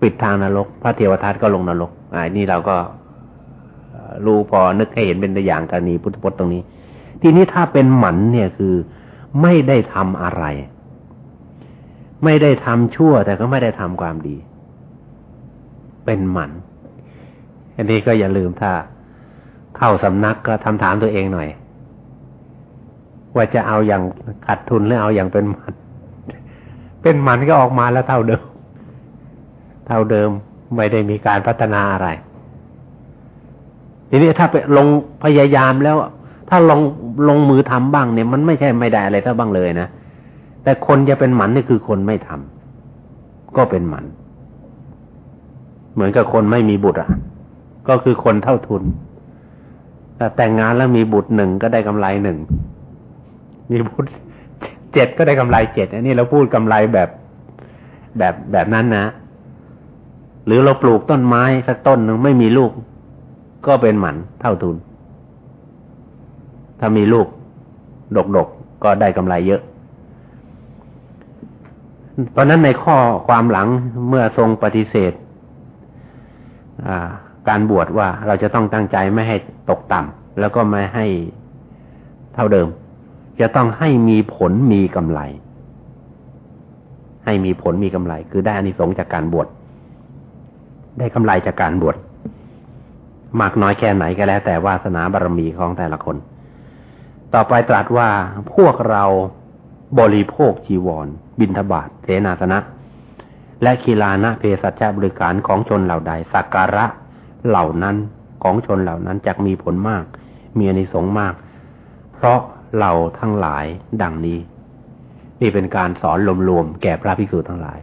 ปิดทางนรก พระเทวทัตก็ลงนรกอันนี้เราก็รู้พอนึกให้เห็นเป็นตัวอย่างกรณีพุทธพจน์ตรงนี้ ทีนี้ถ้าเป็นหมันเนี่ยคือไม่ได้ทำอะไร ไม่ได้ทำชั่วแต่ก็ไม่ได้ทำความดี เป็นหมัน อันนี้ก็อย่าลืมถ้าเข้าสำนักก็ทำถามตัวเองหน่อย ว่าจะเอาอย่างขาดทุนหรือเอาอย่างเป็นมัน เป็นหมันก็ออกมาแล้วเท่าเดิม เท่าเดิมไม่ได้มีการพัฒนาอะไร ทีนี้ถ้าไปลงพยายามแล้ว ถ้าลงลงมือทำบ้างเนี่ย มันไม่ใช่ไม่ได้อะไรถ้าบ้างเลยนะ แต่คนจะเป็นหมันนี่คือคนไม่ทำก็เป็นหมัน เหมือนกับคนไม่มีบุตรอะ ก็คือคนเท่าทุนแต่แต่งงานแล้วมีบุตรหนึ่งก็ได้กำไรหนึ่งมีบุตรเจ็ดก็ได้กำไรเจ็ดอันนี้เราพูดกำไรแบบแบบแบบนั้นนะ หรือเราปลูกต้นไม้สักต้นหนึ่งไม่มีลูก ก็เป็นหมันเท่าทุน ถ้ามีลูก ดกๆกก็ได้กำไรเยอะ เพราะนั้นในข้อความหลังเมื่อทรงปฏิเสธ การบวชว่าเราจะต้องตั้งใจไม่ให้ตกต่ำแล้วก็ไม่ให้เท่าเดิม จะต้องให้มีผลมีกำไร ให้มีผลมีกำไร คือได้อานิสงส์จากการบวชได้กำไรจากการบวชมากน้อยแค่ไหนก็แล้ว แต่วาสนาบารมีของแต่ละคน ต่อไปตรัสว่าพวกเราบริโภคจีวร บินทบาทเสนาสนะ และคีลานะเพศสัจบริการของชนเหล่าใดสักการะ เหล่านั้นของชนเหล่านั้นจะมีผลมาก มีอนิสงส์มาก เพราะเราทั้งหลายดังนี้ นี่เป็นการสอนรวมๆแก่พระภิกษุทั้งหลาย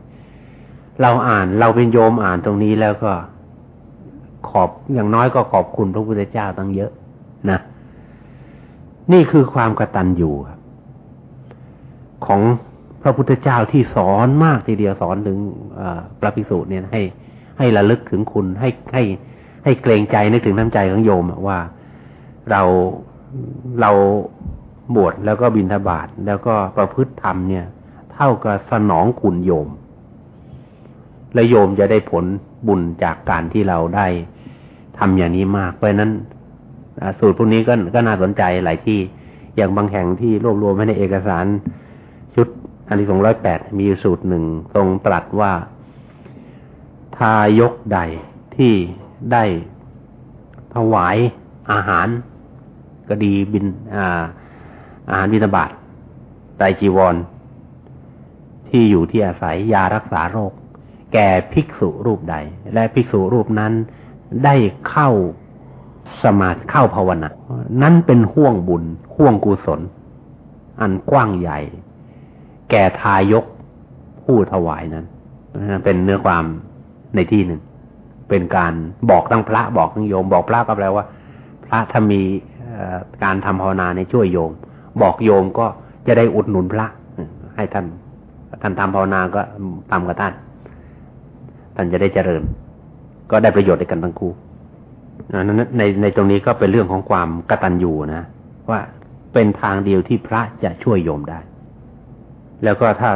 เราอ่านเราเป็นโยมอ่านตรงนี้แล้วก็ขอบอย่างน้อยก็ขอบคุณพระพุทธเจ้าตั้งเยอะนะ นี่คือความกตัญญูของพระพุทธเจ้าที่สอนมากทีเดียวสอนถึงพระภิกษุเนี่ยให้ให้ระลึกถึงคุณให้ให้ให้ ให้เกรงใจนึกถึงน้ำใจของโยมว่าเราเราบวชแล้วก็บิณฑบาตแล้วก็ประพฤติธรรมเนี่ย เท่ากับสนองคุณโยม และโยมจะได้ผลบุญจากการที่เราได้ทำอย่างนี้มาก เพราะนั้นสูตรพวกนี้ก็ก็น่าสนใจหลายที่อย่างบางแห่งที่รวบรวมไว้ในเอกสาร ชุดอันที่สองร้อยแปดมีสูตรหนึ่งตรงตรัสว่า ทายกใดที่ ได้ถวายอาหารก็ดีบินอาอาหารบิณฑบาตไตจีวร ที่อยู่ที่อาศัยยารักษาโรค แก่ภิกษุรูปใด และภิกษุรูปนั้นได้เข้าสมาธิเข้าภาวนา นั้นเป็นห่วงบุญ ห่วงกุศล อันกว้างใหญ่ แก่ทายกผู้ถวายนั้น เป็นเนื้อความในที่หนึ่ง เป็นการบอกทั้งพระบอกทั้งโยม บอกพระก็แปลว่า พระถ้ามีการทำภาวนาในช่วยโยม บอกโยมก็จะได้อุดหนุนพระ ให้ท่านท่านทำภาวนาก็ทำกับท่าน ท่านจะได้เจริญ ก็ได้ประโยชน์ในกันทั้งคู่ในในตรงนี้ก็เป็นเรื่องของความกตัญญูนะว่าเป็นทางเดียวที่พระจะช่วยโยมได้ แล้วก็ถ้า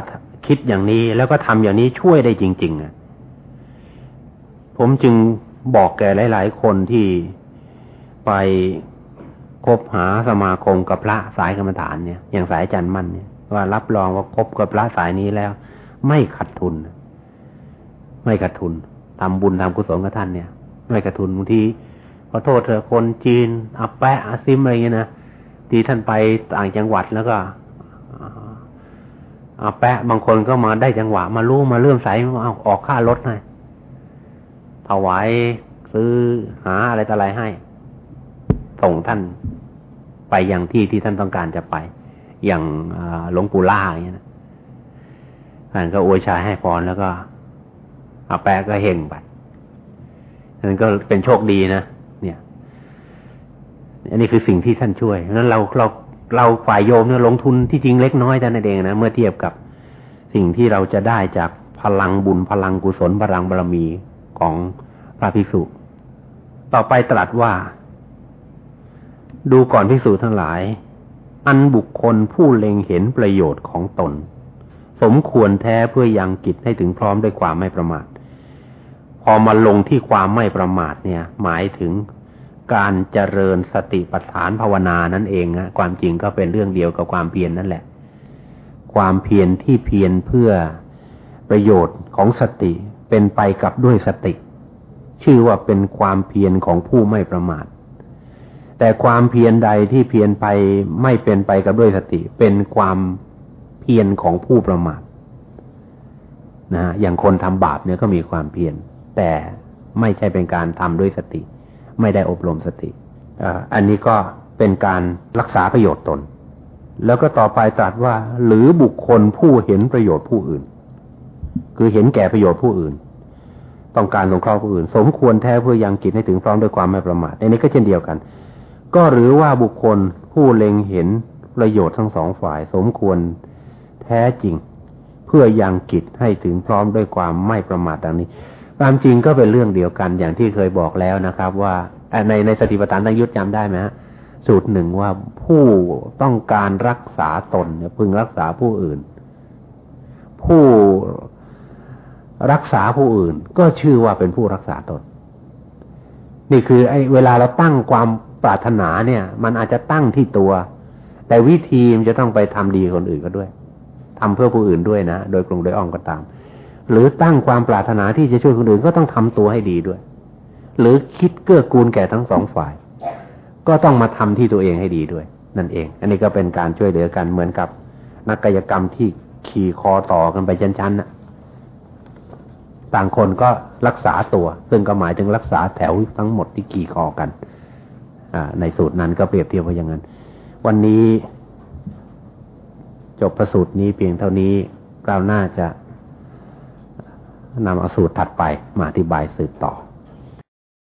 คิดอย่างนี้แล้วก็ทำอย่างนี้ช่วยได้จริงๆอะ ผมจึงบอกแก่หลาย ๆ คนที่ไปคบหาสมาคมกับพระสายกรรมฐานเนี่ย อย่างสายจันมั่นเนี่ยว่ารับรองว่าคบกับพระสายนี้แล้ว ไม่ขัดทุน ไม่ขาดทุนทำบุญทำกุศลกับท่านเนี่ย ไม่ขาดทุนบางทีขอโทษเถอะคนจีนอับแปะอาซิมอะไรเงี้ยนะทีท่านไปต่างจังหวัดแล้วก็อาแปะบางคนก็มาได้จังหวะ มารู้มาเลื่อมใสมาเอาออกค่ารถให้ ถวายซื้อหาอะไรต่ออะไรให้ ส่งท่านไปอย่างที่ที่ท่านต้องการจะไป อย่างหลวงปู่ล่าอย่างเงี้นะท่านก็อวยชายให้พรแล้วก็อาแปะก็เฮงไปนั่นก็เป็นโชคดีนะเนี่ย อันนี้คือสิ่งที่ท่านช่วยนั้นเราเราเราฝ่ายโยมเนี่ยลงทุนที่จริงเล็กน้อยแต่นั่นเองนะเมื่อเทียบกับสิ่งที่เราจะได้จากพลังบุญพลังกุศลพลังบารมี ของพระภิกษุ ต่อไปตรัสว่า ดูก่อนภิกษุทั้งหลาย อันบุคคลผู้เล็งเห็นประโยชน์ของตน สมควรแท้เพื่อยังกิจให้ถึงพร้อมด้วยความไม่ประมาท พอมาลงที่ความไม่ประมาทเนี่ย หมายถึงการเจริญสติปัฏฐานภาวนานั่นเองนะความจริงก็เป็นเรื่องเดียวกับความเพียรนนั่นแหละ ความเพียรที่เพียรเพื่อประโยชน์ของสติ เป็นไปกับด้วยสติ ชื่อว่าเป็นความเพียรของผู้ไม่ประมาท แต่ความเพียรใดที่เพียรไปไม่เป็นไปกับด้วยสติ เป็นความเพียรของผู้ประมาทนะอย่างคนทำบาปเนี่ยก็มีความเพียรแต่ไม่ใช่เป็นการทำด้วยสติ ไม่ได้อบรมสติอันนี้ก็เป็นการรักษาประโยชน์ตน แล้วก็ต่อไปตรัสว่า หรือบุคคลผู้เห็นประโยชน์ผู้อื่น คือเห็นแก่ประโยชน์ผู้อื่น ต้องการสงเคราะห์ผู้อื่น สมควรแท้เพื่อยังกิจให้ถึงพร้อมด้วยความไม่ประมาทในนี้ก็เช่นเดียวกัน ก็หรือว่าบุคคลผู้เล็งเห็นประโยชน์ทั้งสองฝ่าย สมควรแท้จริง เพื่อยังกิจให้ถึงพร้อมด้วยความไม่ประมาทดังนี้ความจริงก็เป็นเรื่องเดียวกันอย่างที่เคยบอกแล้วนะครับ ว่าในในสติปัฏฐานตั้งยุทธจำได้ไหมฮะสูตรหนึ่งว่าผู้ต้องการรักษาตนเนี่ยพึงรักษาผู้อื่น ผู้ รักษาผู้อื่น ก็ชื่อว่าเป็นผู้รักษาตน นี่คือ ไอ้เวลาเราตั้งความปรารถนาเนี่ย มันอาจจะตั้งที่ตัว แต่วิธีมันจะต้องไปทำดีคนอื่นก็ด้วยทำเพื่อผู้อื่นด้วยนะ โดยกลงโดยอ้อมก็ตาม หรือตั้งความปรารถนาที่จะช่วยคนอื่นก็ต้องทำตัวให้ดีด้วย หรือคิดเกื้อกูลแก่ทั้งสองฝ่าย ก็ต้องมาทำที่ตัวเองให้ดีด้วย นั่นเอง อันนี้ก็เป็นการช่วยเหลือกันเหมือนกับนักกายกรรมที่ขี่คอต่อกันไปชั้นๆน่ะ ต่างคนก็รักษาตัว ซึ่งก็หมายถึงรักษาแถวทั้งหมดที่ขี่คอกันในสูตรนั้นก็เปรียบเทียบว่าอย่างนั้น วันนี้ จบประสูตรนี้เพียงเท่านี้เราน่าจะนำเอาสูตรถัดไปมาอธิบายสืบต่อ